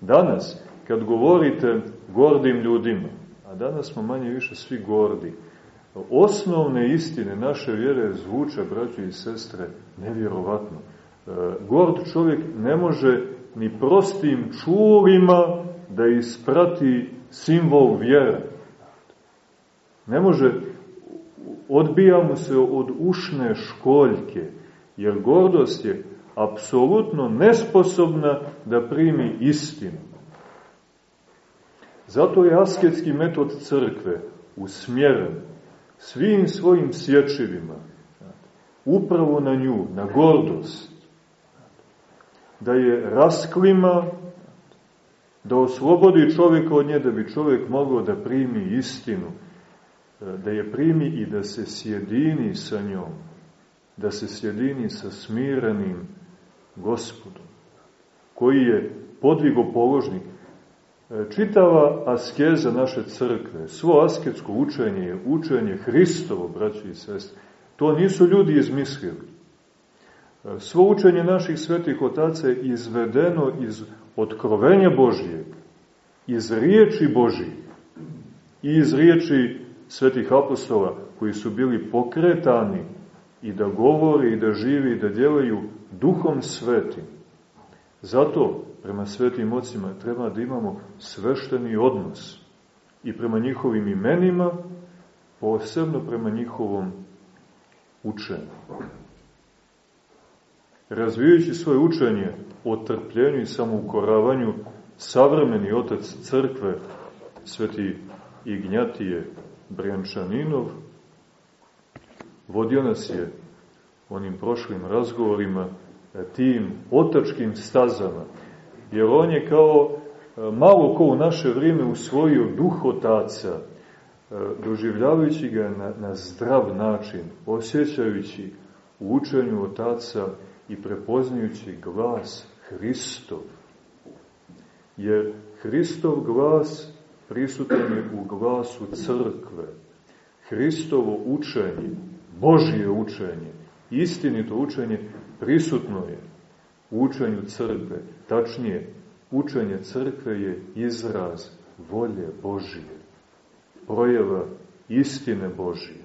Danas, kad govorite gordim ljudima, a danas smo manje više svi gordi, osnovne istine naše vjere zvuče, braćo i sestre, nevjerovatno. E, gord čovjek ne može ni prostim čulima da isprati simbol vjere. Ne može, odbijamo se od ušne školjke, jer gordost je apsolutno nesposobna da primi istinu. Zato je asketski metod crkve usmjeren svim svojim sječivima upravo na nju, na gordost, da je rasklima, da oslobodi čovjeka od nje, da bi čovjek mogao da primi istinu, da je primi i da se sjedini sa njom, da se sjedini sa smirenim gospodom, koji je podvigopoložnik. Čitava askeza naše crkve, svo asketsko učenje je učenje Hristovo, braći i sestri. To nisu ljudi izmislili. Svo učenje naših svetih otaca izvedeno iz otkrovenja Božijeg, iz riječi Božije i iz riječi svetih apostola koji su bili pokretani i da govore i da žive i da djelaju duhom svetim. Zato prema svetim ocima treba da imamo svešteni odnos i prema njihovim imenima, posebno prema njihovom učenju. Razvijajući svoje učenje o trpljenju i samoukoravanju, savremeni otac crkve, sveti Ignjatije Brjančaninov, vodio nas je onim prošlim razgovorima tim otačkim stazama, jer on je kao malo ko u naše vrijeme usvojio duh otaca, doživljavajući ga na, na zdrav način, osjećajući u učenju otaca i prepoznajući glas Hristov. Jer Hristov glas prisutan je u glasu crkve. Hristovo učenje, Božije učenje, istinito učenje prisutno je u učenju crkve. Tačnije, učenje crkve je izraz volje Božije, projeva istine Božije.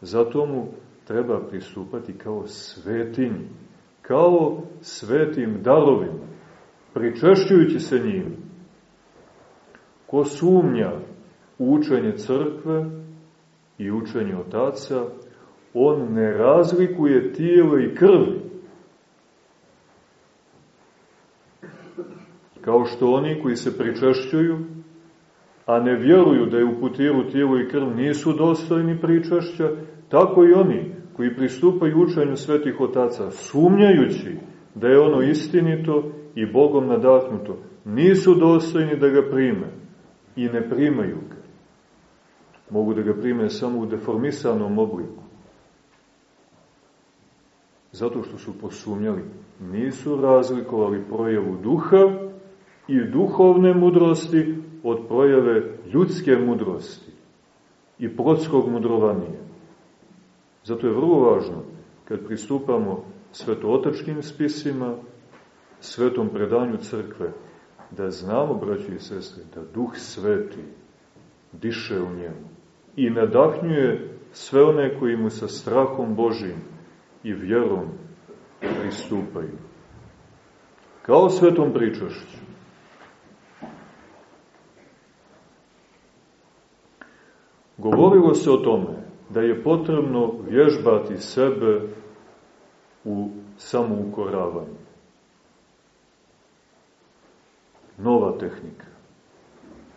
Zato mu treba pristupati kao svetinji, kao svetim darovima, pričešćujući se njim. Ko sumnja u učenje crkve i učenje otaca, on ne razlikuje tijelo i krv. Kao što oni koji se pričešćuju, a ne vjeruju da je u putiru tijelo i krv nisu dostojni pričešća, tako i oni koji pristupaju učenju svetih otaca, sumnjajući da je ono istinito i Bogom nadahnuto, nisu dostojni da ga prime i ne primaju ga. Mogu da ga prime samo u deformisanom obliku. Zato što su posumnjali, nisu razlikovali projavu duha i duhovne mudrosti od projave ljudske mudrosti i protskog mudrovanija. Zato je vrlo važno, kad pristupamo svetootačkim spisima, svetom predanju crkve, da znamo, braći i sestre, da Duh Sveti diše u njemu i nadahnjuje sve one koji mu sa strahom Božim i vjerom pristupaju. Kao svetom pričašću. Govorilo se o tome da je potrebno vježbati sebe u samoukoravanju. Nova tehnika.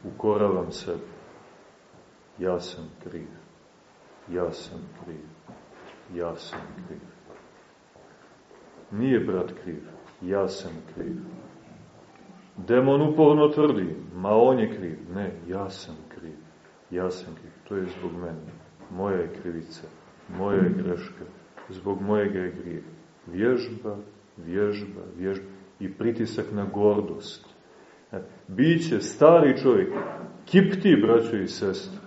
Ukoravam sebe. Ja sam kriv. Ja sam kriv. Ja sam kriv. Nije brat kriv. Ja sam kriv. Demon uporno tvrdi, ma on je kriv. Ne, ja sam kriv. Ja sam kriv. To je zbog mene. Moja je krivica. Moja je greška. Zbog mojega je grijev. Vježba, vježba, vježba. I pritisak na gordost. E, biće stari čovjek, kipti, braćo i sestre,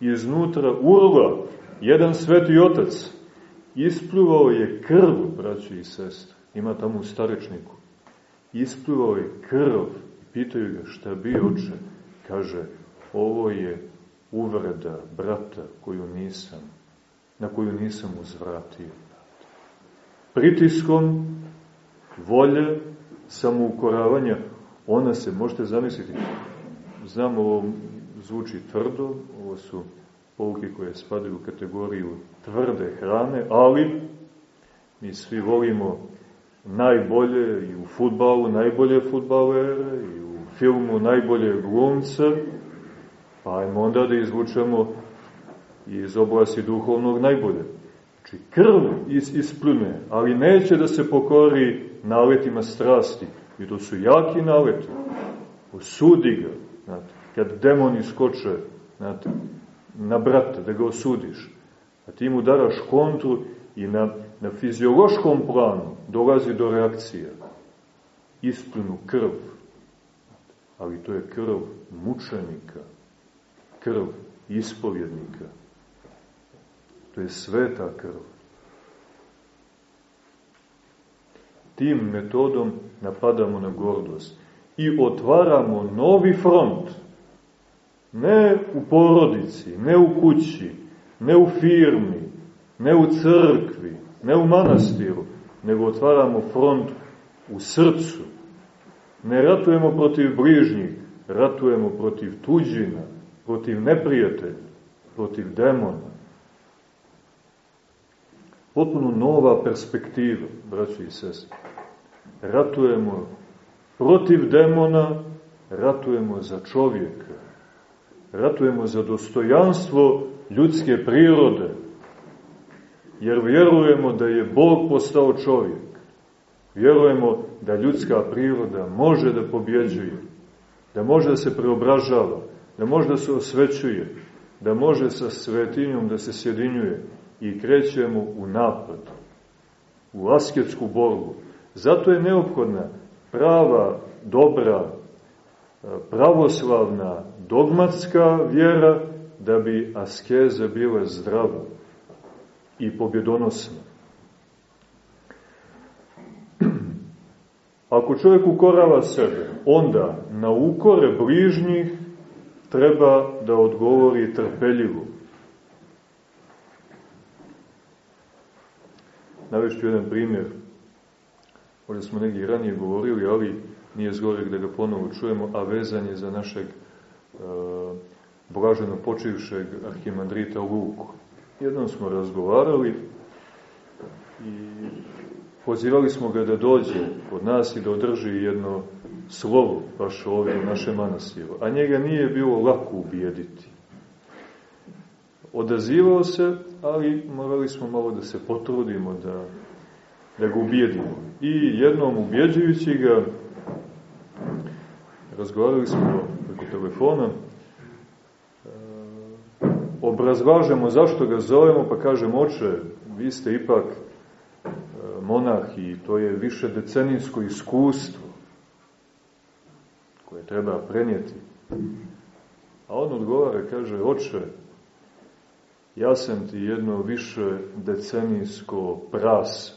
iznutra urla, jedan sveti otac, isplivao je krv, braćo i sestre, ima tamo u starečniku, isplivao je krv, pitaju ga šta bi oče, kaže, ovo je uvreda brata koju nisam, na koju nisam uzvratio. Pritiskom volje, samoukoravanja, ona se, možete zamisliti, znam ovo zvuči tvrdo, ovo su pouke koje spadaju u kategoriju tvrde hrane, ali mi svi volimo najbolje i u futbalu najbolje futbalere i u filmu najbolje glumce, pa ajmo onda da izvučemo iz oblasti duhovnog najbolje. Znači krv is, ispljune, ali neće da se pokori naletima strasti, i to su jaki naleti. Osudi ga, znate, kad demoni skoče, znate, na brata, da ga osudiš, a ti mu daraš kontru i na, na fiziološkom planu dolazi do reakcije. Ispljunu krv, ali to je krv mučenika, krv ispovjednika. To je sveta krv. Tim metodom napadamo na gordost i otvaramo novi front. Ne u porodici, ne u kući, ne u firmi, ne u crkvi, ne u manastiru, nego otvaramo front u srcu. Ne ratujemo protiv bližnjih, ratujemo protiv tuđina, protiv neprijatelja, protiv demona. Potpuno nova perspektiva, braći i sestri. Ratujemo protiv demona, ratujemo za čovjeka. Ratujemo za dostojanstvo ljudske prirode, jer vjerujemo da je Bog postao čovjek. Vjerujemo da ljudska priroda može da pobjeđuje, da može da se preobražava, da može da se osvećuje, da može sa svetinjom da se sjedinjuje i krećemo u napad, u asketsku borbu. Zato je neophodna prava, dobra, pravoslavna, dogmatska vjera da bi askeze bile zdrave i pobjedonosne. Ako čovjek ukorava sebe, onda na ukore bližnjih treba da odgovori trpeljivo. Navešću jedan primjer. Ovdje smo negdje ranije govorili, ali nije zgorek da ga ponovo čujemo, a vezan je za našeg e, blaženo počivšeg arhimandrita Luku. Jednom smo razgovarali i pozivali smo ga da dođe od nas i da održi jedno slovo baš ovdje u naše manastiru. A njega nije bilo lako ubijediti. Odazivao se, ali morali smo malo da se potrudimo da, da ga ubijedimo. I jednom ubjeđujući ga, razgovarali smo preko telefona, obrazvažemo zašto ga zovemo, pa kažemo, oče, vi ste ipak e, monah i to je više decenijsko iskustvo koje treba prenijeti. A on odgovara, kaže, oče, ja sam ti jedno više decenijsko prase.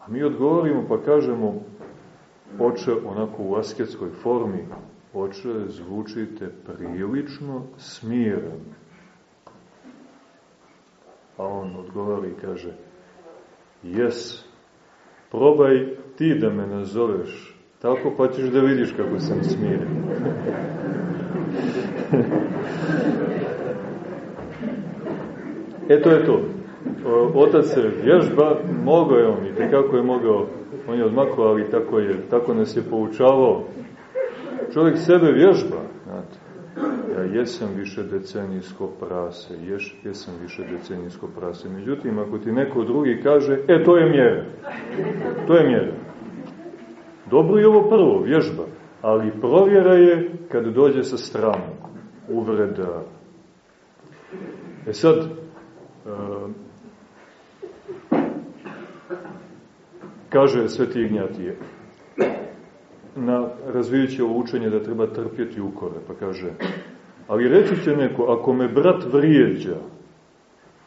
A mi odgovorimo pa kažemo, oče, onako u asketskoj formi, oče, zvučite prilično smiren. A on odgovori i kaže, jes, probaj ti da me nazoveš tako, pa ćeš da vidiš kako sam smiren. e to je to. Otac se vježba, mogao je on i tekako je mogao, on je odmakao, ali tako, je, tako nas je poučavao. Čovjek sebe vježba, znate. Ja jesam više decenijsko prase, ješ, jesam više decenijsko prase. Međutim, ako ti neko drugi kaže, e, to je mjera. To je mjera. Dobro je ovo prvo, vježba, ali provjera je kad dođe sa strane, uvreda. E sad, uh, kaže Sveti Ignjatije, na razvijući ovo učenje da treba trpjeti ukore, pa kaže, ali reći će neko, ako me brat vrijeđa,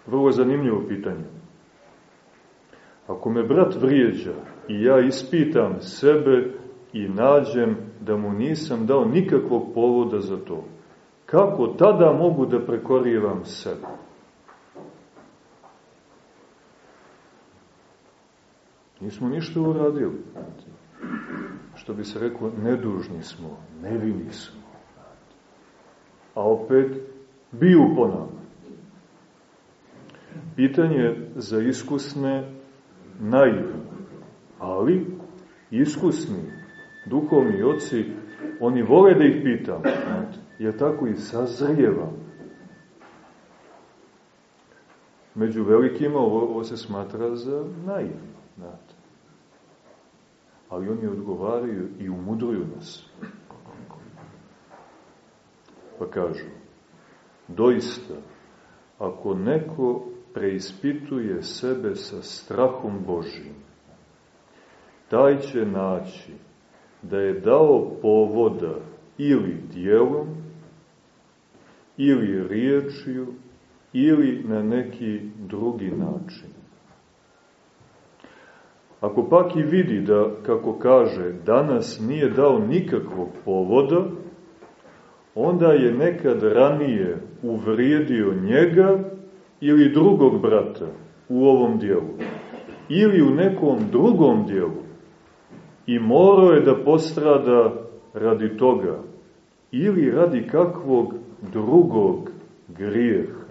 vrlo zanimljivo pitanje, ako me brat vrijeđa i ja ispitam sebe i nađem da mu nisam dao nikakvog povoda za to, kako tada mogu da prekorijevam sebe? Nismo ništa uradili. Što bi se reklo, nedužni smo, nevini smo. A opet, biju po nama. Pitanje za iskusne, naivno, ali iskusni, duhovni oci, oni vole da ih pitam, jer tako i sazrijevam. Među velikima ovo, ovo se smatra za naivno, znate. Ali oni odgovaraju i umudruju nas. Pa kažu, doista, ako neko preispituje sebe sa strahom Božim, taj će naći da je dao povoda ili dijelom, ili riječju, ili na neki drugi način. Ako pak i vidi da, kako kaže, danas nije dao nikakvog povoda, onda je nekad ranije uvrijedio njega ili drugog brata u ovom dijelu, ili u nekom drugom dijelu, i morao je da postrada radi toga, ili radi kakvog drugog grijeha.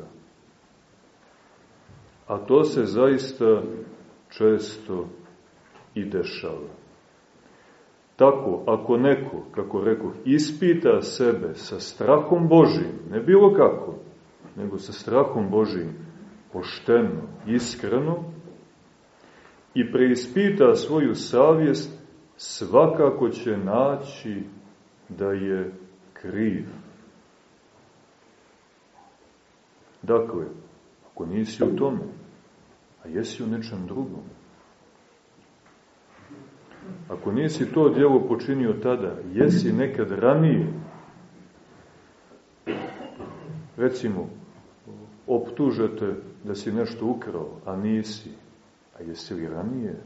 A to se zaista često i dešava. Tako, ako neko, kako rekao, ispita sebe sa strahom Božim, ne bilo kako, nego sa strahom Božim, pošteno, iskreno, i preispita svoju savjest, svakako će naći da je kriv. Dakle, ako nisi u tome, a jesi u nečem drugom, Ako nisi to djelo počinio tada, jesi nekad ranije, recimo, optužete da si nešto ukrao, a nisi, a jesi li ranije?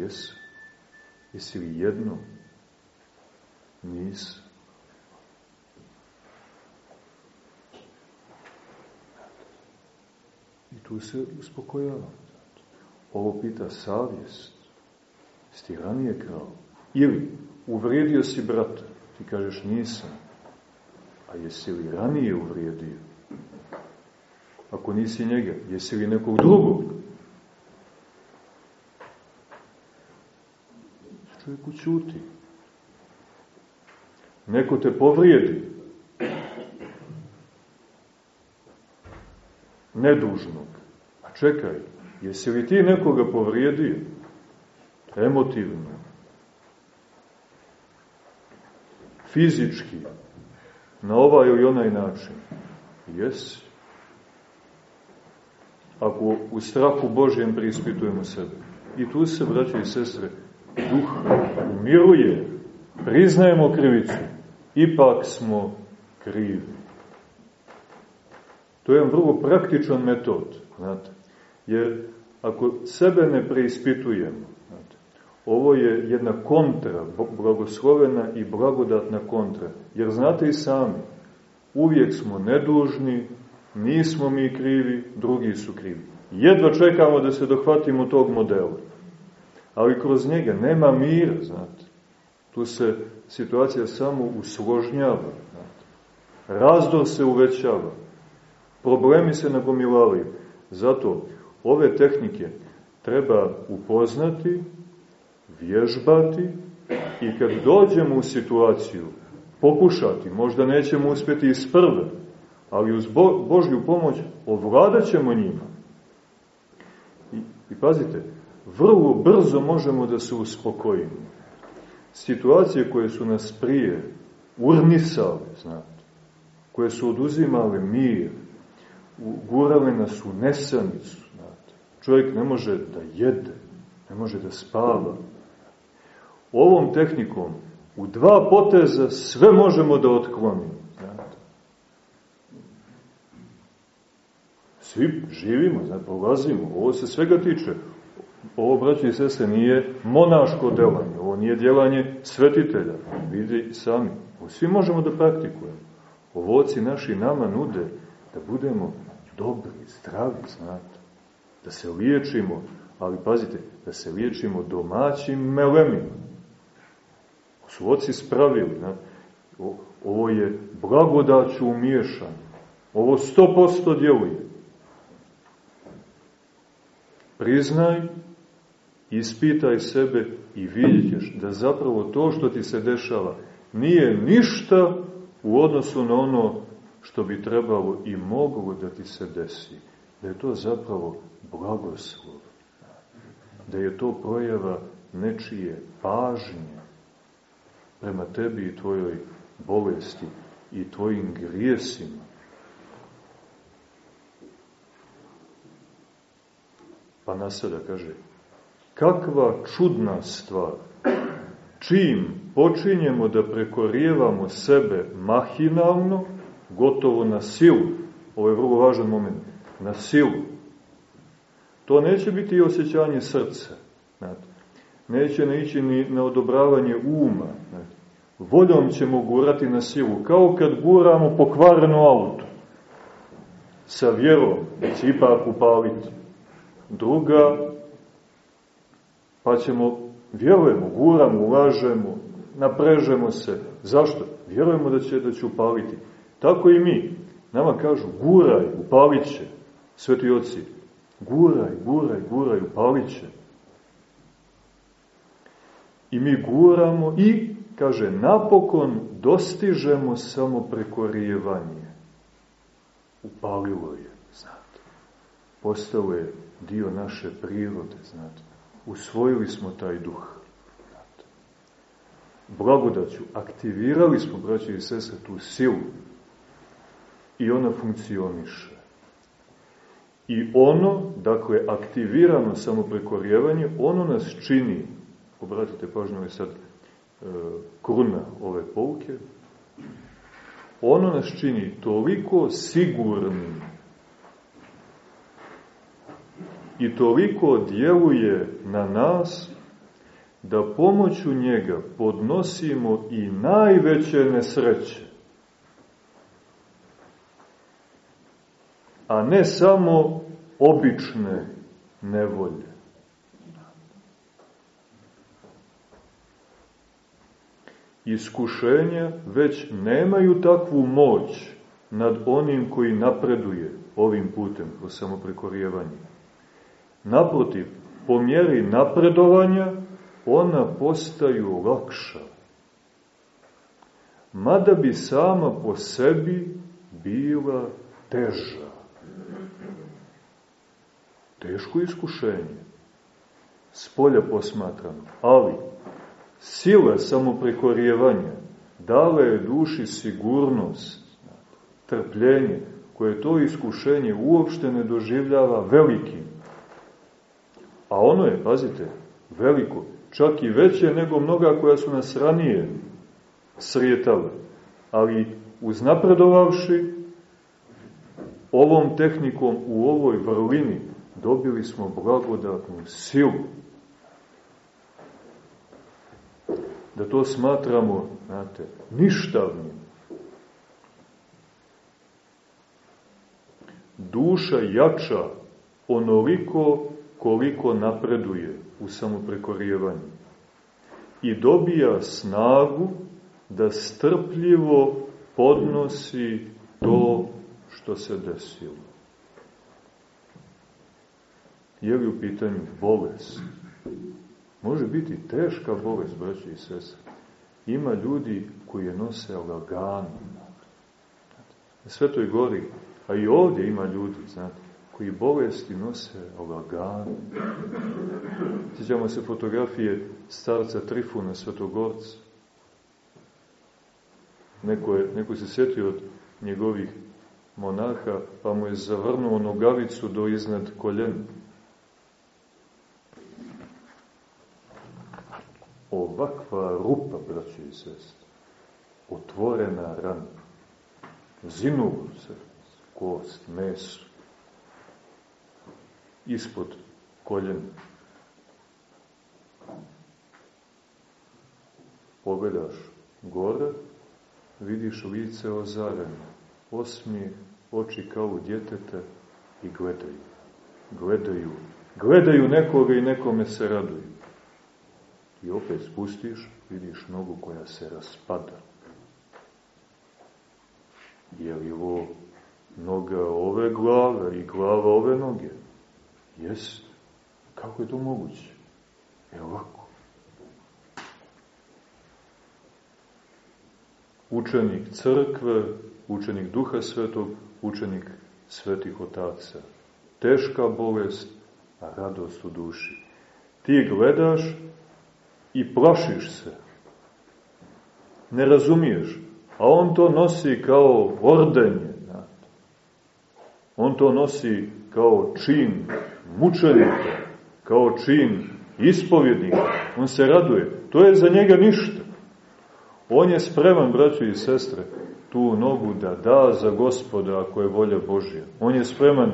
Jesi. Jesi li jedno? Nisi. I tu se uspokojavam. Ovo pita savjest. Sti ranije. Ili uvrijedio si brata. Ti kažeš nisam. A jesi li ranije uvrijedio? Ako nisi njega, jesi li nekog drugog? Čovjek učuti. Neko te povrijedi. Nedužnog. A čekaj, Jesi li ti nekoga povrijedio? Emotivno. Fizički. Na ovaj ili onaj način. Jesi. Ako u strahu Božjem prispitujemo sebe. I tu se, braće i sestre, duh umiruje. Priznajemo krivicu. Ipak smo krivi. To je jedan vrlo praktičan metod. Znate. Jer ako sebe ne preispitujemo, znate, ovo je jedna kontra, blagoslovena i blagodatna kontra. Jer znate i sami, uvijek smo nedužni, nismo mi krivi, drugi su krivi. Jedva čekamo da se dohvatimo tog modela. Ali kroz njega nema mira, znate. Tu se situacija samo usložnjava. Razdor se uvećava. Problemi se nagomilavaju. Zato ove tehnike treba upoznati, vježbati i kad dođemo u situaciju pokušati, možda nećemo uspjeti iz prve, ali uz Bo Božju pomoć ovladat ćemo njima. I, I pazite, vrlo brzo možemo da se uspokojimo. Situacije koje su nas prije urnisale, znate, koje su oduzimale mir, gurale nas u nesanicu, znate. Čovjek ne može da jede, ne može da spava. Ovom tehnikom u dva poteza sve možemo da otklonimo. Znate. Svi živimo, znate, prolazimo. Ovo se svega tiče. Ovo, braći i sese, nije monaško delanje. Ovo nije djelanje svetitelja. Vidi sami. Ovo svi možemo da praktikujemo. Ovo oci naši nama nude da budemo dobri, zdravi, znate. Da se liječimo, ali pazite, da se liječimo domaćim melemima. Su oci spravili, znate. Ovo je blagodaću umiješan. Ovo sto posto djeluje. Priznaj, ispitaj sebe i vidjet da zapravo to što ti se dešava nije ništa u odnosu na ono što bi trebalo i moglo da ti se desi. Da je to zapravo blagoslov. Da je to projava nečije pažnje prema tebi i tvojoj bolesti i tvojim grijesima. Pa nasada kaže, kakva čudna stvar, čim počinjemo da prekorijevamo sebe mahinalno, gotovo na silu, ovo je vrlo važan moment, na silu, to neće biti osjećanje srca, znate. neće ne ići ni na odobravanje uma, znate. voljom ćemo gurati na silu, kao kad guramo pokvareno auto, sa vjerom, da će ipak upaliti. Druga, pa ćemo, vjerujemo, guramo, ulažemo, naprežemo se. Zašto? Vjerujemo da će, da će upaliti. Tako i mi. Nama kažu, guraj, upalit će. Sveti oci, guraj, guraj, guraj, upalit će. I mi guramo i, kaže, napokon dostižemo samo prekorijevanje. Upalilo je, znate. Postalo je dio naše prirode, znate. Usvojili smo taj duh. Blagodaću, aktivirali smo, braći i sestre, tu silu i ona funkcioniše. I ono, dakle, aktivirano samoprekorjevanje, ono nas čini, obratite pažnju, ovo je sad e, kruna ove pouke, ono nas čini toliko sigurnim i toliko djeluje na nas da pomoću njega podnosimo i najveće nesreće. a ne samo obične nevolje. Iskušenja već nemaju takvu moć nad onim koji napreduje ovim putem o samoprekorjevanju. Naprotiv, po mjeri napredovanja ona postaju lakša. Mada bi sama po sebi bila teža. Teško iskušenje. S polja posmatrano. Ali, sila samoprekorijevanja dala je duši sigurnost, trpljenje, koje to iskušenje uopšte ne doživljava velikim. A ono je, pazite, veliko, čak i veće nego mnoga koja su nas ranije srijetale. Ali uznapredovavši ovom tehnikom u ovoj vrlini dobili smo blagodatnu silu. Da to smatramo, znate, ništavnim. Duša jača onoliko koliko napreduje u samoprekorjevanju. i dobija snagu da strpljivo podnosi to što se desilo. Je li u pitanju bolest? Može biti teška bolest, braći i sese. Ima ljudi koji je nose lagano. Na Svetoj gori, a i ovdje ima ljudi, znate, koji bolesti nose lagano. Sjećamo se fotografije starca Trifuna Svetogorca. Neko, je, neko se sjetio od njegovih monaha, pa mu je zavrnuo nogavicu do iznad koljena. Ovakva rupa, braći i sestri, otvorena rana, zinulo se, kost, meso, ispod koljena. Pogledaš gore, vidiš lice ozareno, osmijeh, oči kao u djeteta i gledaju. Gledaju. Gledaju nekoga i nekome se raduju. I opet spustiš, vidiš nogu koja se raspada. Je li ovo noga ove glave i glava ove noge? Jest. Kako je to moguće? Je ovako. Učenik crkve, učenik duha svetog, učenik svetih otaca. Teška bolest, a radost u duši. Ti gledaš i plašiš se. Ne razumiješ, a on to nosi kao ordenje. On to nosi kao čin mučenika, kao čin ispovjednika. On se raduje. To je za njega ništa. On je spreman, braćo i sestre, tu nogu da da za gospoda ako je volja Božja. On je spreman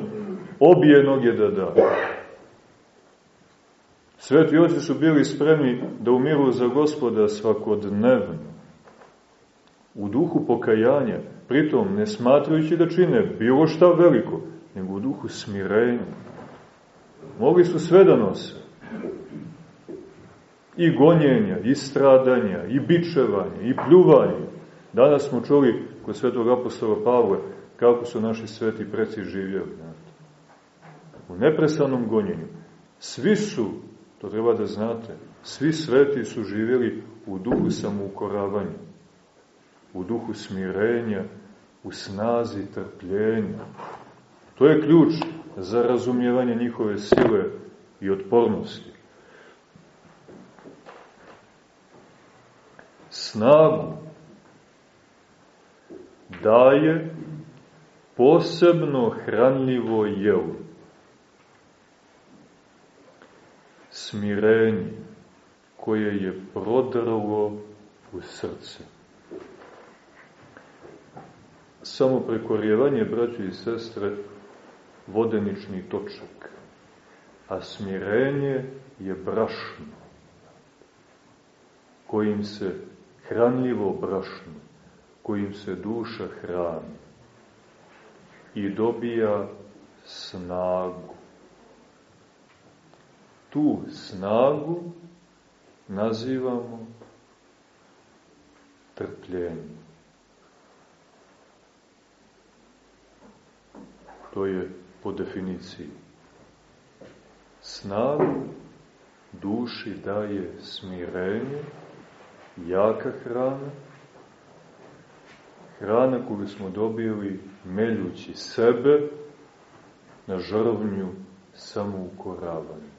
obje noge da da. Sveti oci su bili spremni da umiru za gospoda svakodnevno. U duhu pokajanja, pritom ne smatrajući da čine bilo šta veliko, nego u duhu smirenja. Mogli su sve da nose. I gonjenja, i stradanja, i bičevanja, i pljuvanja. Danas smo čuli kod svetog apostola Pavle kako su naši sveti preci živjeli. U nepresanom gonjenju. Svi su, to treba da znate, svi sveti su živjeli u duhu samoukoravanja, u duhu smirenja, u snazi trpljenja. To je ključ za razumijevanje njihove sile i otpornosti. Snagu daje posebno hranljivo jelo. Smirenje koje je prodralo u srce. Samo prekorjevanje, braći i sestre, vodenični točak, a smirenje je brašno, kojim se hranljivo brašno, kojim se duša hrani i dobija snagu. Tu snagu nazivamo trpljenjem. To je po definiciji. Snagu duši daje smirenje, jaka hrana, hrana koju smo dobili meljući sebe na žrvnju samoukoravanja.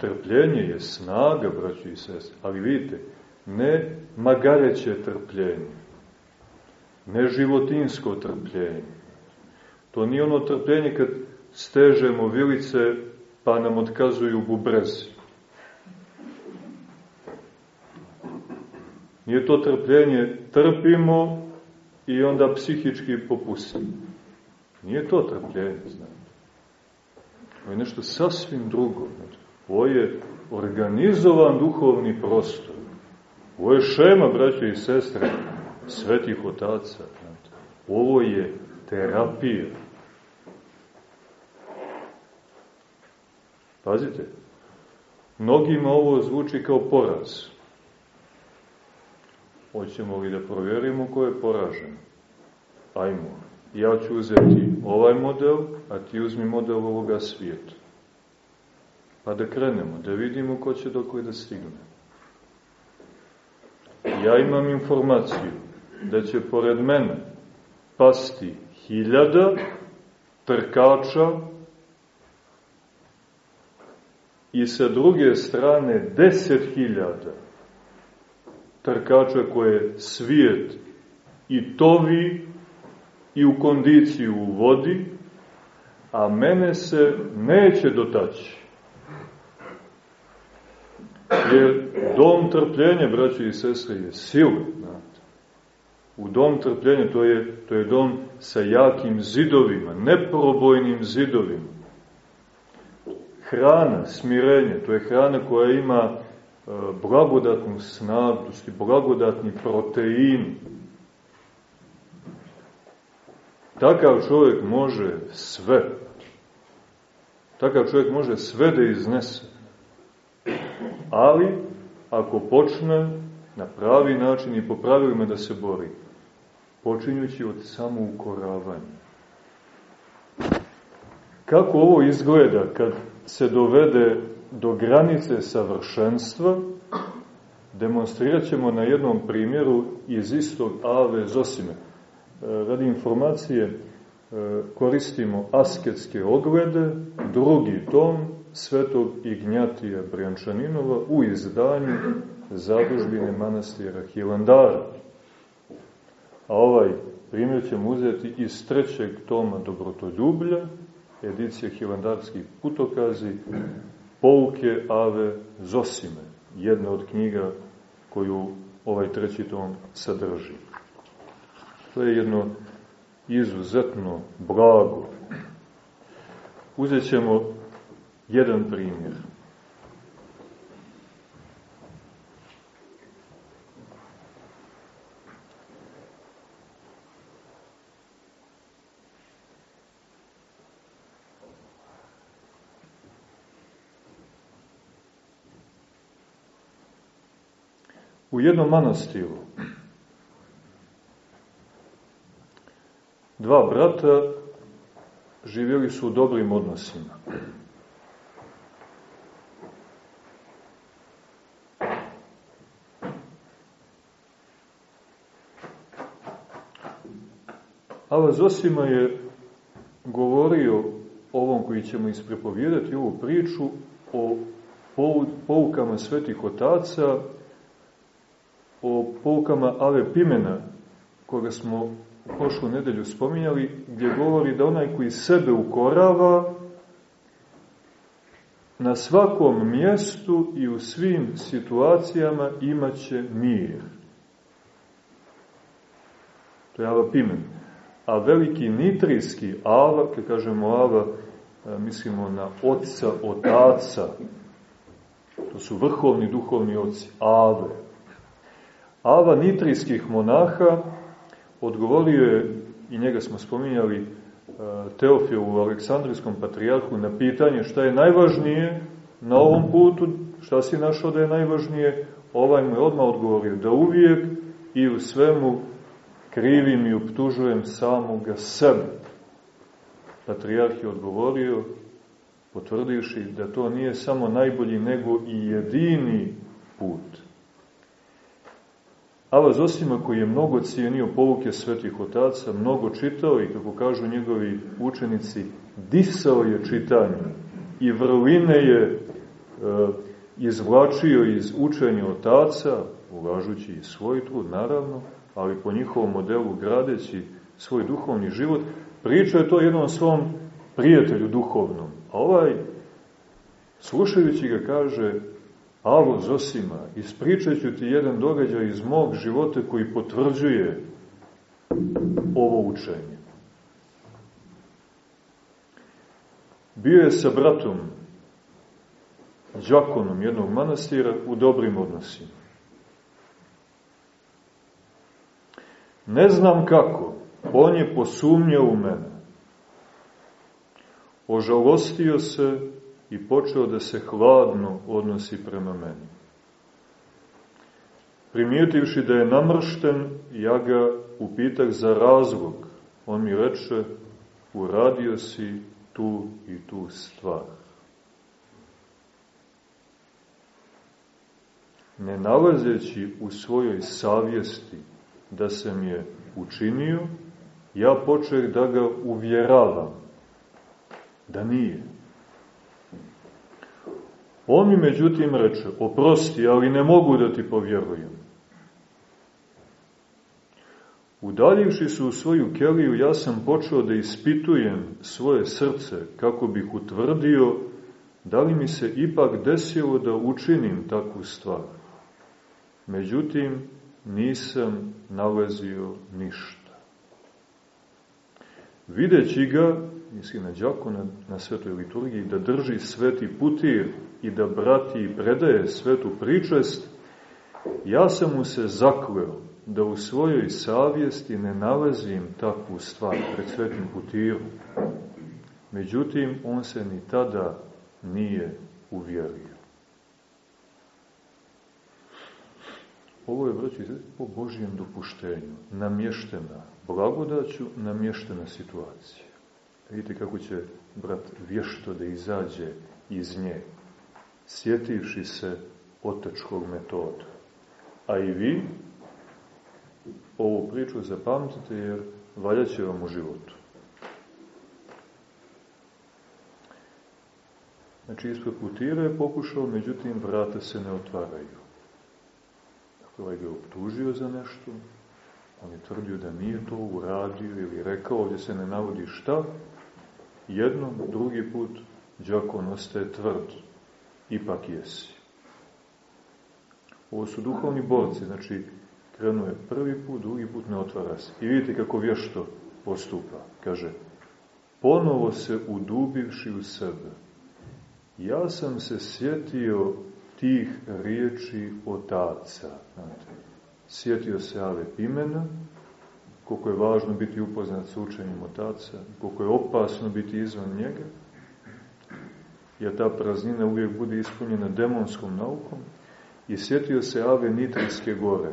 Trpljenje je snaga, braći i sest, ali vidite, ne magareće trpljenje, ne životinsko trpljenje. To nije ono trpljenje kad stežemo vilice pa nam otkazuju bubrezi. Nije to trpljenje, trpimo i onda psihički popustimo. Nije to trpljenje, znate. Ovo je nešto sasvim drugo. Ovo je organizovan duhovni prostor. Ovo je šema, braće i sestre, svetih otaca. Ovo je terapija. Pazite, mnogima ovo zvuči kao poraz. Hoćemo li da provjerimo ko je poražen? Ajmo. Ja ću uzeti ovaj model, a ti uzmi model ovoga svijeta. Pa da krenemo, da vidimo ko će dok da stigne. Ja imam informaciju da će pored mene pasti hiljada trkača i sa druge strane deset hiljada trkača koje svijet i tovi i u kondiciju uvodi, a mene se neće dotaći. Jer dom trpljenja, braći i sestre, je sila. Znate. U dom trpljenja to je, to je dom sa jakim zidovima, neprobojnim zidovima. Hrana, smirenje, to je hrana koja ima e, blagodatnu snagu, blagodatni protein. Takav čovjek može sve. Takav čovjek može sve da iznese. Ali, ako počne na pravi način i po pravilima da se bori, počinjući od samoukoravanja. Kako ovo izgleda kad se dovede do granice savršenstva, demonstrirat na jednom primjeru iz istog Ave Zosime. E, radi informacije e, koristimo asketske oglede, drugi tom, svetog Ignjatija Brjančaninova u izdanju zadužbine manastira Hilandara. A ovaj primjer ćemo uzeti iz trećeg toma Dobrotoljublja, edicije Hilandarskih putokazi, pouke Ave Zosime, jedna od knjiga koju ovaj treći tom sadrži. To je jedno izuzetno blago. Uzet ćemo jedan primjer. U jednom manastiru dva brata živjeli su u dobrim odnosima. Ava Zosima je govorio ovom koji ćemo isprepovjedati ovu priču o poukama svetih otaca, o poukama Ave Pimena, koga smo u prošlu nedelju spominjali, gdje govori da onaj koji sebe ukorava na svakom mjestu i u svim situacijama imaće mir. To je Ava Pimen a veliki nitrijski ava, kad kažemo ava, mislimo na oca, otaca, to su vrhovni duhovni oci, ave. Ava nitrijskih monaha odgovorio je, i njega smo spominjali, e, Teofil u Aleksandrijskom patrijarhu na pitanje šta je najvažnije na ovom putu, šta si našao da je najvažnije, ovaj mu je odmah odgovorio da uvijek i u svemu krivim i optužujem samoga sebe. Patrijarh je odgovorio, potvrdivši da to nije samo najbolji, nego i jedini put. Ava Zosima, koji je mnogo cijenio povuke svetih otaca, mnogo čitao i, kako kažu njegovi učenici, disao je čitanjem i vrline je e, izvlačio iz učenja otaca, ulažući i svoj trud, naravno, ali po njihovom modelu gradeći svoj duhovni život, pričao je to jednom svom prijatelju duhovnom. A ovaj, slušajući ga, kaže, Alo Zosima, ispričat ti jedan događaj iz mog života koji potvrđuje ovo učenje. Bio je sa bratom, džakonom jednog manastira, u dobrim odnosima. Ne znam kako, on je posumnjao u mene. Ožalostio se i počeo da se hladno odnosi prema meni. Primijetivši da je namršten, ja ga upitah za razlog. On mi reče, uradio si tu i tu stvar. Ne nalazeći u svojoj savjesti da sam je učinio, ja počeh da ga uvjeravam da nije. On mi međutim reče, oprosti, ali ne mogu da ti povjerujem. Udaljivši se u svoju keliju, ja sam počeo da ispitujem svoje srce kako bih utvrdio da li mi se ipak desilo da učinim takvu stvar. Međutim, nisam nalazio ništa. Videći ga, misli na džako na, svetoj liturgiji, da drži sveti putir i da brati predaje svetu pričest, ja sam mu se zakleo da u svojoj savjesti ne nalazim takvu stvar pred svetim putirom. Međutim, on se ni tada nije uvjerio. Ovo je, braći, po Božijem dopuštenju, namještena blagodaću, namještena situacija. Vidite kako će brat vješto da izađe iz nje, sjetivši se otečkog metoda. A i vi, ovu priču zapamtite jer valjaće vam u životu. Znači, ispred putira je pokušao, međutim, vrata se ne otvaraju. Dakle, ovaj ga je optužio za nešto, on je tvrdio da nije to uradio ili rekao, ovdje se ne navodi šta, jednom, drugi put, džakon ostaje tvrd, ipak jesi. Ovo su duhovni borci, znači, krenuo prvi put, drugi put ne otvara se. I vidite kako vješto postupa. Kaže, ponovo se udubivši u sebe, ja sam se sjetio tih riječi otaca. Znate, sjetio se Ave Pimena, koliko je važno biti upoznat sa učenjem otaca, koliko je opasno biti izvan njega, jer ta praznina uvijek bude ispunjena demonskom naukom, i sjetio se Ave Nitrijske gore,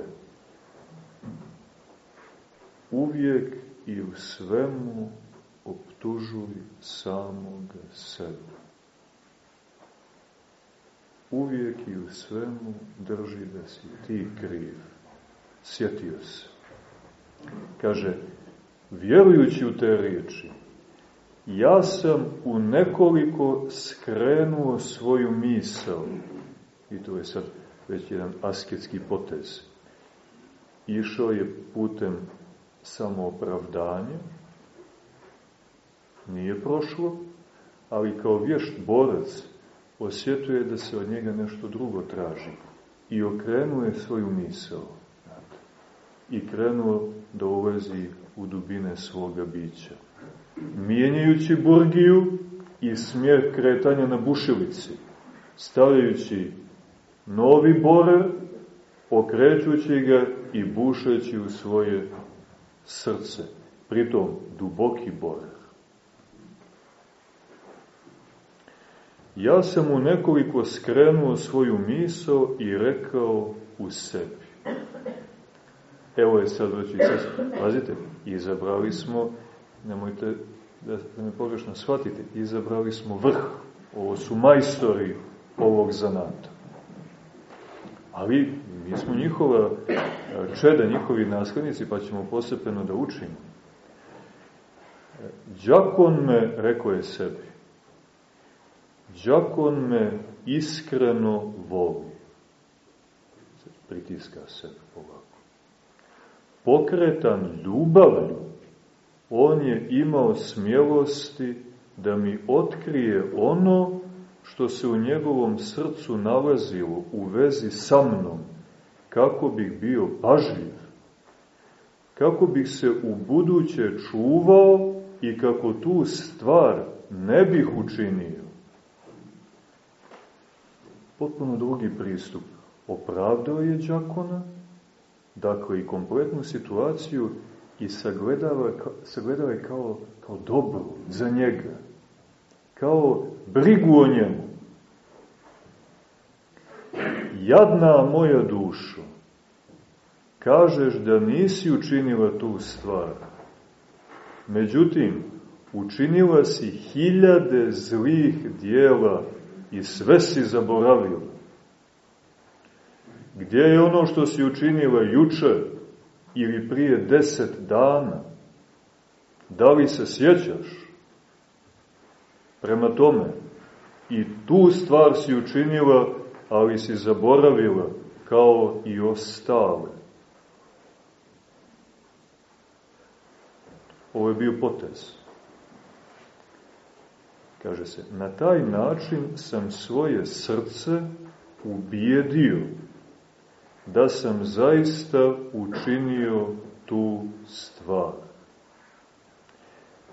uvijek i u svemu optužuj samog sebe. Uvijek i u svemu drži da si ti kriv. Sjetio se. Kaže, vjerujući u te riječi, ja sam u nekoliko skrenuo svoju misao, i to je sad već jedan asketski potez, išao je putem samoopravdanje, nije prošlo, ali kao vješt borac osjetuje da se od njega nešto drugo traži i okrenuje svoju misao i krenuo da ulezi u dubine svoga bića. Mijenjajući burgiju i smjer kretanja na bušilici, stavljajući novi borer, okrećući ga i bušeći u svoje srce, pritom duboki borer. Ja sam mu nekoliko skrenuo svoju misao i rekao u sebi. Evo je sad već i sad, pazite, izabrali smo, nemojte da, da me pogrešno shvatite, izabrali smo vrh. Ovo su majstori ovog zanata. Ali mi smo njihova čeda, njihovi naslednici, pa ćemo posepeno da učimo. Đakon me, rekao je sebi, Đakon me iskreno voli. Pritiska se ovako. Pokretan ljubavlju, on je imao smjelosti da mi otkrije ono što se u njegovom srcu nalazilo u vezi sa mnom, kako bih bio pažljiv, kako bih se u buduće čuvao i kako tu stvar ne bih učinio. Potpuno drugi pristup. Opravdao je džakona, dakle i kompletnu situaciju i sagledava, sagledava je kao, kao dobro za njega. kao brigu o njemu. Jadna moja dušo, kažeš da nisi učinila tu stvar. Međutim, učinila si hiljade zlih dijela i sve si zaboravila. Gdje je ono što si učinila juče ili prije deset dana? Da li se sjećaš? Prema tome, i tu stvar si učinila, ali si zaboravila kao i ostale. Ovo je bio potez. Kaže se, na taj način sam svoje srce ubijedio da sam zaista učinio tu stvar.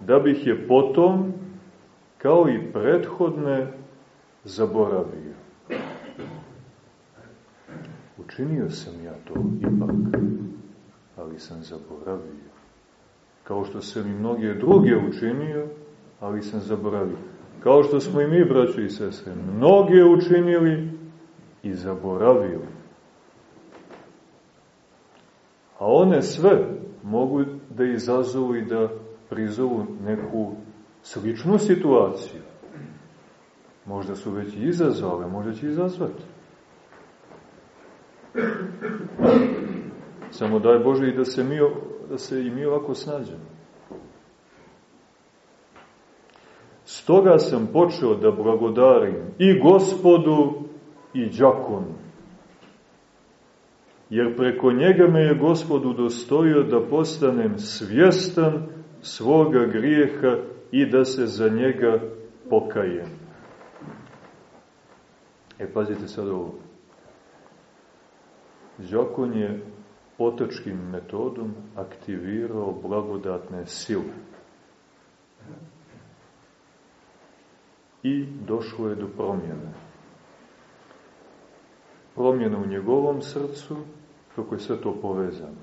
Da bih je potom, kao i prethodne, zaboravio. Učinio sam ja to ipak, ali sam zaboravio. Kao što sam i mnoge druge učinio, ali sam zaboravio. Kao što smo i mi, braćo i sestre, mnoge učinili i zaboravili. A one sve mogu da izazovu i da prizovu neku sličnu situaciju. Možda su već izazove, možda će izazvati. Samo daj Bože i da se, mi, da se i mi ovako snađemo. Stoga sam počeo da blagodarim i gospodu i džakonu. Jer preko njega me je gospodu dostojio da postanem svjestan svoga grijeha i da se za njega pokajem. E, pazite sad ovo. Đakon je otačkim metodom aktivirao blagodatne sile. I došlo je do promjene. Promjena u njegovom srcu, kako je sve to povezano,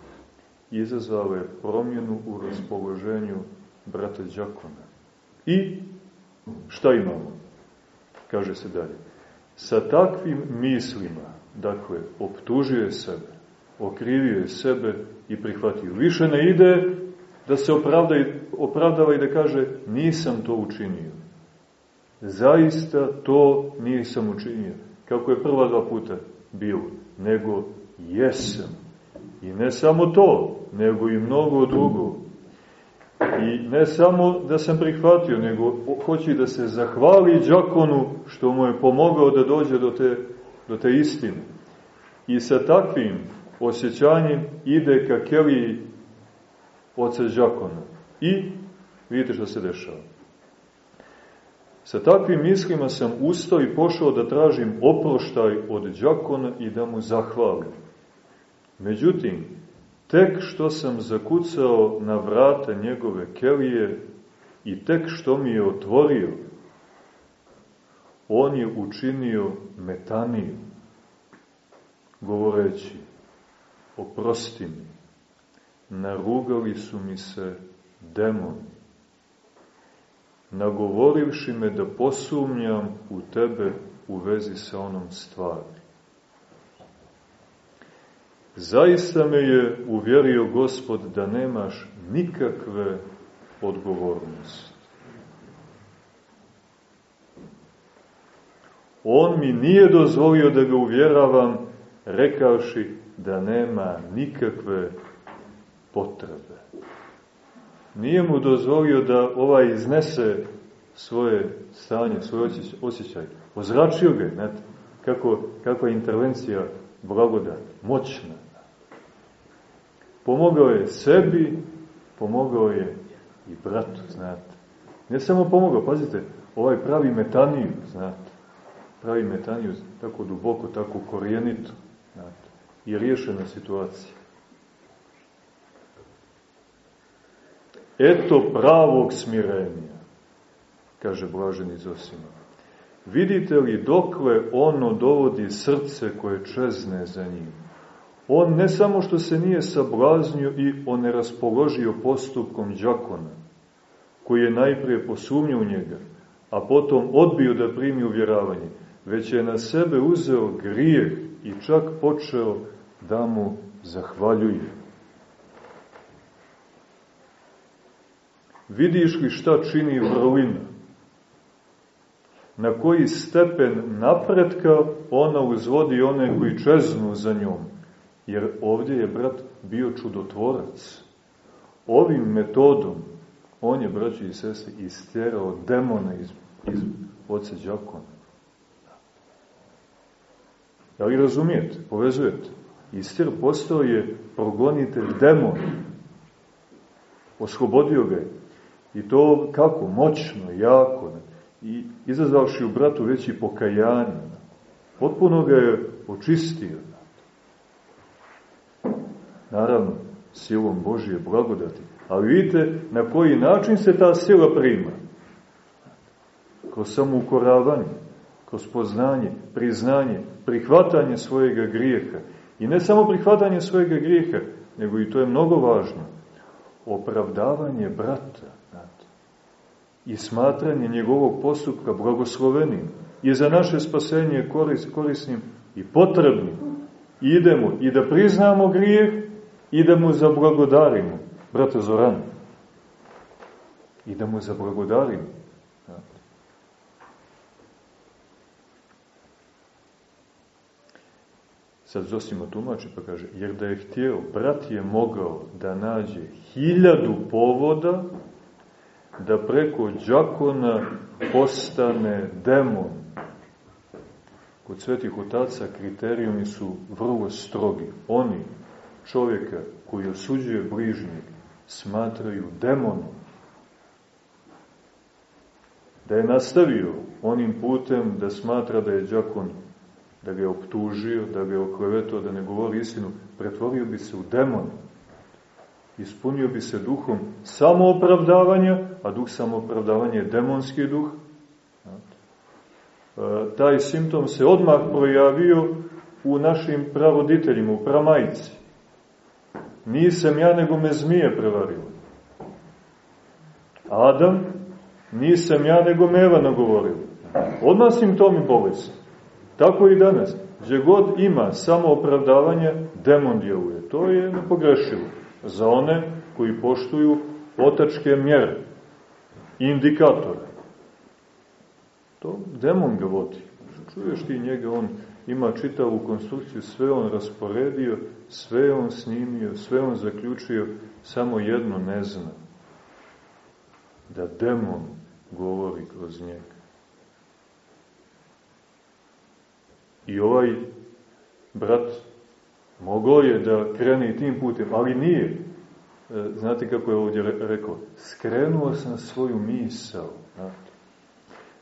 izazvala je promjenu u raspoloženju brata Đakona. I šta imamo? Kaže se dalje. Sa takvim mislima, dakle, optužuje sebe, okrivio sebe i prihvatio. Više ne ide da se opravda opravdava i da kaže nisam to učinio. Zaista to nisam učinio. Kako je prva dva puta bilo. Nego jesam. I ne samo to, nego i mnogo drugo. I ne samo da sam prihvatio, nego hoće da se zahvali džakonu što mu je pomogao da dođe do te, do te istine. I sa takvim osjećanjem ide ka keliji oca džakona. I vidite što se dešava. Sa takvim mislima sam ustao i pošao da tražim oproštaj od džakona i da mu zahvalim. Međutim, tek što sam zakucao na vrata njegove kelije i tek što mi je otvorio, on je učinio metaniju, govoreći, oprosti mi, narugali su mi se demoni, nagovorivši me da posumnjam u tebe u vezi sa onom stvari. Zaista me je uvjerio Gospod da nemaš nikakve odgovornosti. On mi nije dozvolio da ga uvjeravam, rekavši da nema nikakve potrebe. Nije mu dozvolio da ovaj iznese svoje stanje, svoj osjećaj. Ozračio ga, znate, kako, kakva intervencija blagodat, moćna. Pomogao je sebi, pomogao je i bratu, znate. Ne samo pomogao, pazite, ovaj pravi metaniju, znate. Pravi metaniju tako duboko, tako korijenito, znate. I riješena situacija. Eto pravog smirenja, kaže Blaženi Zosima. Vidite li dokle ono dovodi srce koje čezne za njim? On ne samo što se nije sablaznio i oneraspoložio postupkom džakona, koji je najprije posumnio njega, a potom odbio da primi uvjeravanje, već je na sebe uzeo grijeh i čak počeo da mu zahvaljuje. Vidiš li šta čini vrlina? Na koji stepen napretka ona uzvodi one koji čeznu za njom? Jer ovdje je brat bio čudotvorac. Ovim metodom on je, braći i sestri, istjerao demona iz, iz oce Đakona. Da li razumijete? Povezujete? Istir postao je progonitelj demona. Oslobodio ga je. I to kako? Moćno, jako. I izazvavši u bratu veći pokajanje. Potpuno ga je očistio. Naravno, silom Božije blagodati. Ali vidite na koji način se ta sila prima. Kroz samoukoravanje, kroz poznanje, priznanje, prihvatanje svojega grijeha. I ne samo prihvatanje svojega grijeha, nego i to je mnogo važno, opravdavanje brata znate, i smatranje njegovog postupka blagoslovenim i za naše spasenje koris, korisnim i potrebnim. idemo i da priznamo grijeh i da mu zablagodarimo, brate Zoran, i da mu zablagodarimo. Sad Zosimo tumači pa kaže, jer da je htio, brat je mogao da nađe hiljadu povoda da preko džakona postane demon. Kod svetih otaca kriterijumi su vrlo strogi. Oni čovjeka koji osuđuje bližnjeg smatraju demonom. Da je nastavio onim putem da smatra da je džakon da ga je optužio, da ga je oklevetao, da ne govori istinu, pretvorio bi se u demon. Ispunio bi se duhom samoopravdavanja, a duh samoopravdavanja je demonski duh. E, taj simptom se odmah projavio u našim pravoditeljima, u pramajci. Nisam ja, nego me zmije prevario. Adam, nisam ja, nego me Eva nagovorio. Odmah simptomi bolesti. Tako i danas. Gdje god ima samo opravdavanje, demon djeluje. To je nepogrešivo. Za one koji poštuju otačke mjere, indikatore. To demon ga vodi. Čuješ ti njega, on ima čitavu konstrukciju, sve on rasporedio, sve on snimio, sve on zaključio, samo jedno ne zna. Da demon govori kroz njega. I ovaj brat mogao je da krene tim putem, ali nije. E, znate kako je ovdje rekao? Skrenuo sam svoju misao. Znate.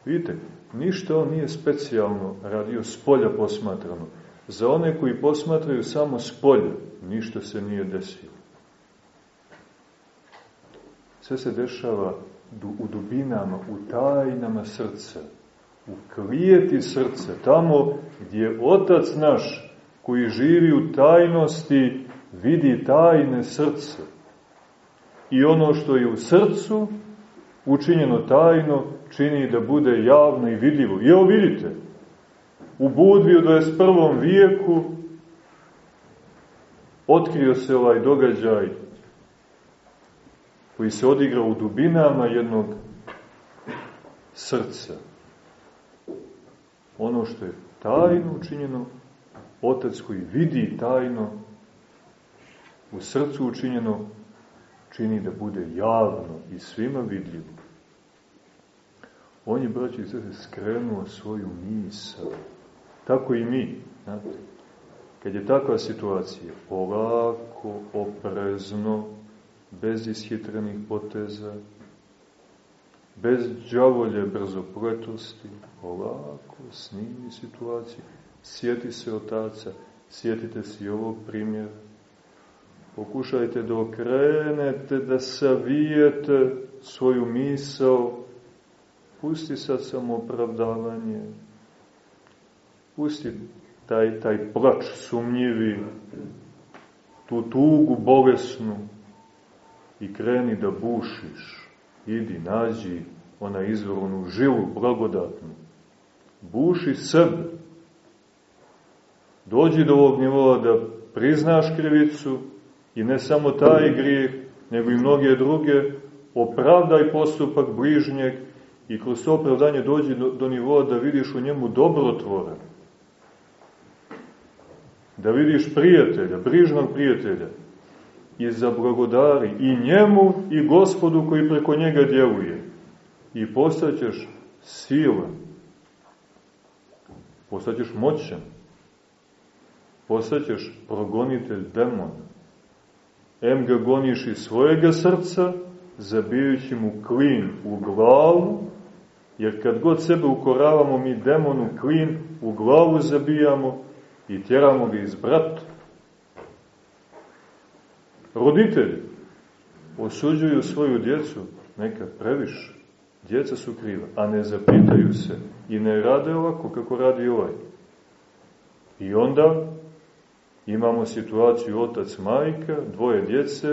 Vidite, ništa on nije specijalno radio s polja posmatrano. Za one koji posmatraju samo s ništa se nije desilo. Sve se dešava u dubinama, u tajnama srca uklijeti srce, tamo gdje Otac naš, koji živi u tajnosti, vidi tajne srce. I ono što je u srcu, učinjeno tajno, čini da bude javno i vidljivo. I evo vidite, u Budvi u 21. vijeku otkrio se ovaj događaj koji se odigra u dubinama jednog srca ono što je tajno učinjeno, otac koji vidi tajno, u srcu učinjeno, čini da bude javno i svima vidljivo. On je, braći i skrenuo svoju misao. Tako i mi. Znate, kad je takva situacija, polako, oprezno, bez ishitrenih poteza, bez džavolje brzopletosti, polako, snimi situaciju, sjeti se otaca, sjetite se i ovog primjera, pokušajte da okrenete, da savijete svoju misao, pusti sad samoopravdavanje, pusti taj, taj plač sumnjivi, tu tugu bolesnu i kreni da bušiš idi, nađi ona izvornu žilu, blagodatnu. Buši sebe. Dođi do ovog nivoa da priznaš krivicu i ne samo taj grijeh, nego i mnoge druge, opravdaj postupak bližnjeg i kroz to opravdanje dođi do, do nivoa da vidiš u njemu dobrotvora. Da vidiš prijatelja, brižnog prijatelja i za blagodari i njemu i gospodu koji preko njega djeluje. I postaćeš silan. Postaćeš moćan. Postaćeš progonitelj demona. Em ga goniš iz svojega srca, zabijajući mu klin u glavu, jer kad god sebe ukoravamo, mi demonu klin u glavu zabijamo i tjeramo ga iz brata. Roditelji osuđuju svoju djecu neka previše. Djeca su kriva, a ne zapitaju se i ne rade ovako kako radi ovaj. I onda imamo situaciju otac, majka, dvoje djece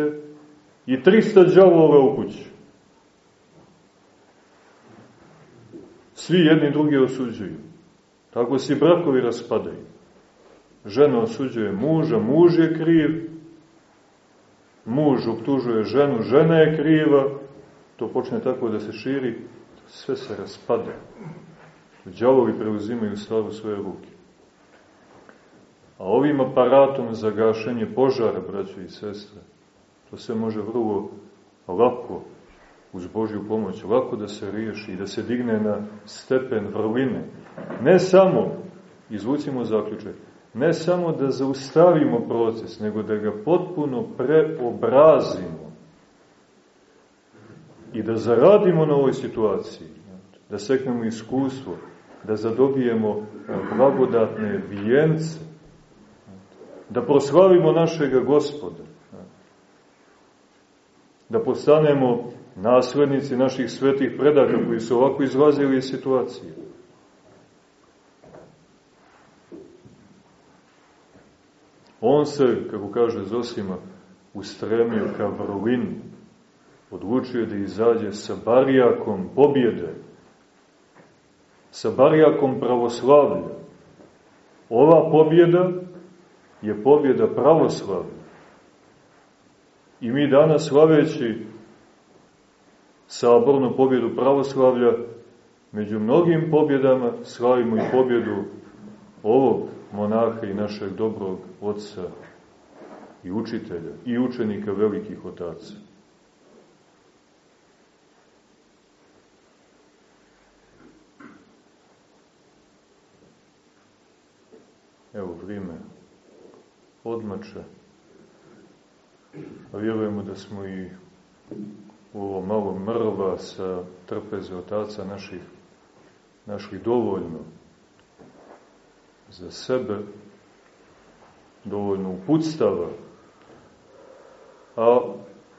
i 300 džavova u kući. Svi jedni drugi osuđuju. Tako se brakovi raspadaju. Žena osuđuje muža, muž je kriv, muž optužuje ženu, žena je kriva, to počne tako da se širi, sve se raspada. Đavovi preuzimaju stvar u svoje ruke. A ovim aparatom za gašenje požara, braće i sestre, to se može vrlo lako, uz Božju pomoć, lako da se riješi i da se digne na stepen vrline. Ne samo, izvucimo zaključaj, ne samo da zaustavimo proces, nego da ga potpuno preobrazimo i da zaradimo na ovoj situaciji, da seknemo iskustvo, da zadobijemo blagodatne vijence, da proslavimo našega gospoda, da postanemo naslednici naših svetih predaka koji su ovako izlazili iz situacije. On se, kako kaže Zosima, ustremio ka vrlini, odlučio da izađe sa barijakom pobjede, sa barijakom pravoslavlja. Ova pobjeda je pobjeda pravoslavlja. I mi danas slaveći sabornu pobjedu pravoslavlja, među mnogim pobjedama slavimo i pobjedu ovog monaha i našeg dobrog oca i učitelja i učenika velikih otaca. Evo vrijeme odmače, a vjerujemo da smo i u ovo malo mrva sa trpeze otaca naših našli dovoljno za sebe, dovoljno uputstava, a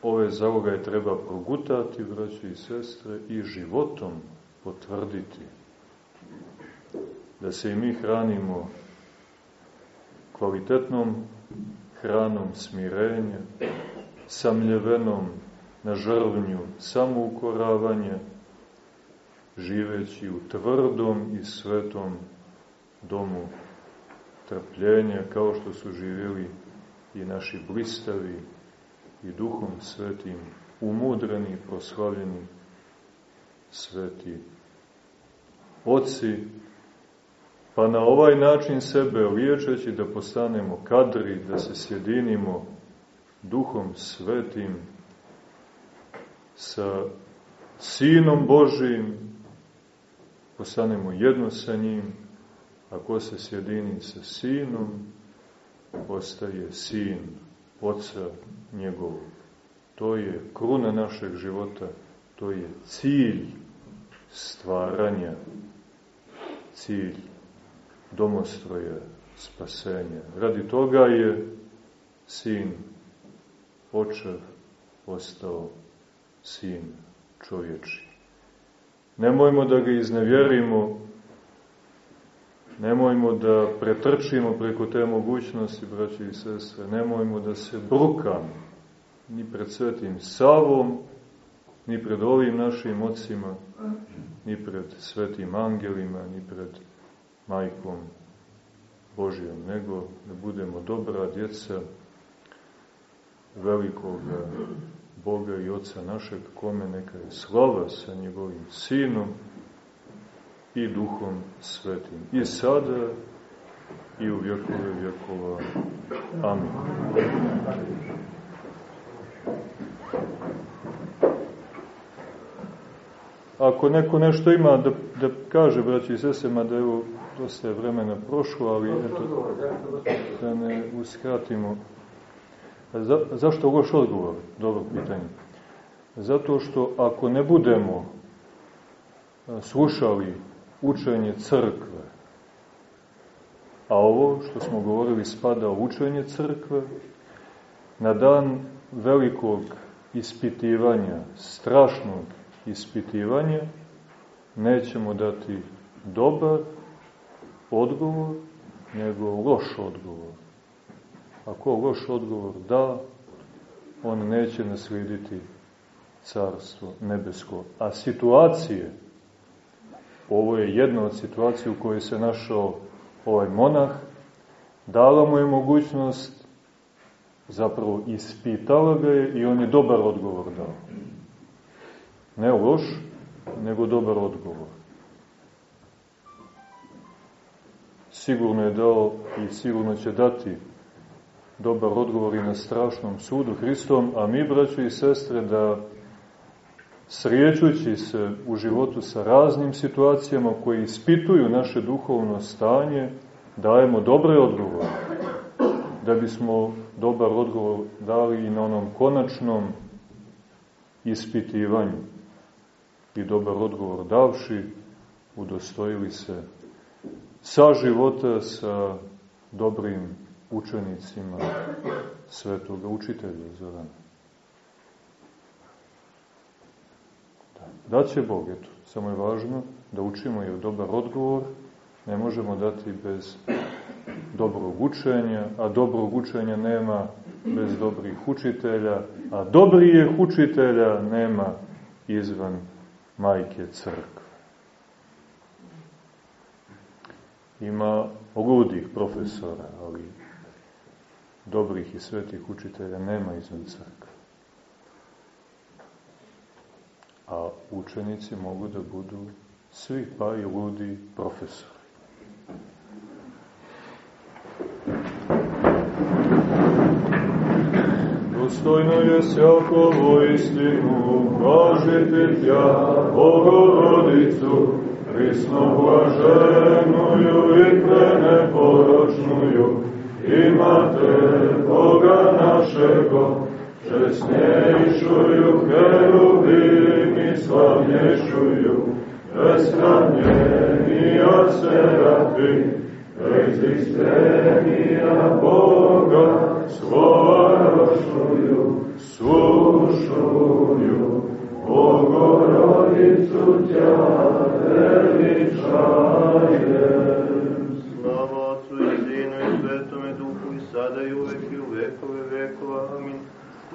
ove zalogaje treba progutati, braći i sestre, i životom potvrditi. Da se i mi hranimo kvalitetnom hranom smirenja, samljevenom na žrvnju samoukoravanja, živeći u tvrdom i svetom domu trpljenja, kao što su živjeli i naši blistavi i duhom svetim, umudreni, proslavljeni sveti oci, pa na ovaj način sebe liječeći da postanemo kadri, da se sjedinimo duhom svetim sa Sinom Božijim, postanemo jedno sa njim, a ko se sjedini sa Sinom, postaje Sin Oca njegovog. To je kruna našeg života, to je cilj stvaranja, cilj domostroja spasenja. Radi toga je sin očev ostao sin čovječi. Nemojmo da ga iznevjerimo, nemojmo da pretrčimo preko te mogućnosti, braći i sestre, nemojmo da se brukamo ni pred svetim Savom, ni pred ovim našim ocima, ni pred svetim angelima, ni pred majkom Božijom, nego da budemo dobra djeca velikog Boga i Oca našeg, kome neka je slava sa njegovim Sinom i Duhom Svetim. I sada i u vjekove vjekova. Amin. Ako neko nešto ima da, da kaže, braći i sese, mada evo, dosta je vremena prošlo, ali eto, da ne uskratimo. Za, zašto loš odgovor? Dobro pitanje. Zato što ako ne budemo slušali učenje crkve, a ovo što smo govorili spada u učenje crkve, na dan velikog ispitivanja, strašnog ispitivanja, nećemo dati dobar odgovor, nego loš odgovor. Ako loš odgovor da, on neće naslijediti carstvo nebesko. A situacije, ovo je jedna od situacija u kojoj se našao ovaj monah, dala mu je mogućnost, zapravo ispitala ga je i on je dobar odgovor dao. Ne loš, nego dobar odgovor. Sigurno je dao i sigurno će dati dobar odgovor i na strašnom sudu Hristom, a mi, braćo i sestre, da srijećući se u životu sa raznim situacijama koje ispituju naše duhovno stanje, dajemo dobre odgovore, da bismo dobar odgovor dali i na onom konačnom ispitivanju. I dobar odgovor davši, udostojili se sa života sa dobrim učenicima svetoga učitelja Zorana. Da će Bog, eto, samo je važno da učimo jer dobar odgovor ne možemo dati bez dobrog učenja, a dobrog učenja nema bez dobrih učitelja, a dobrih učitelja nema izvan majke crkve. Ima ludih profesora, ali dobrih i svetih učitelja nema izvan crkve. A učenici mogu da budu svi, pa i ludi profesori. Dostojno je sjakovo istinu, kažete tja, Bogorodicu, prisno blaženuju i preneporočnuju, imate Boga našego, česnejšuju herubim i slavnješuju, beskrajnjenija serafi, egzistenija Boga, slova rošuju, slušuju, Bogorodicu tja veličajem. Slava Otcu i Sinu i Svetome Duhu i sada i uvek i u vekove vekova. Amin.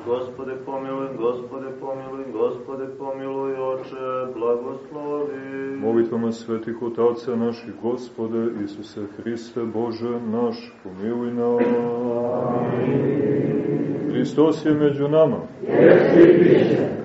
Gospode pomiluj, Gospode pomiluj, Gospode pomiluj, Oče, blagoslovi. Molitvama svetih otaca naših, Gospode Isuse Hriste, Bože naš, pomiluj nas. Amin. Hristos je među nama. Jesi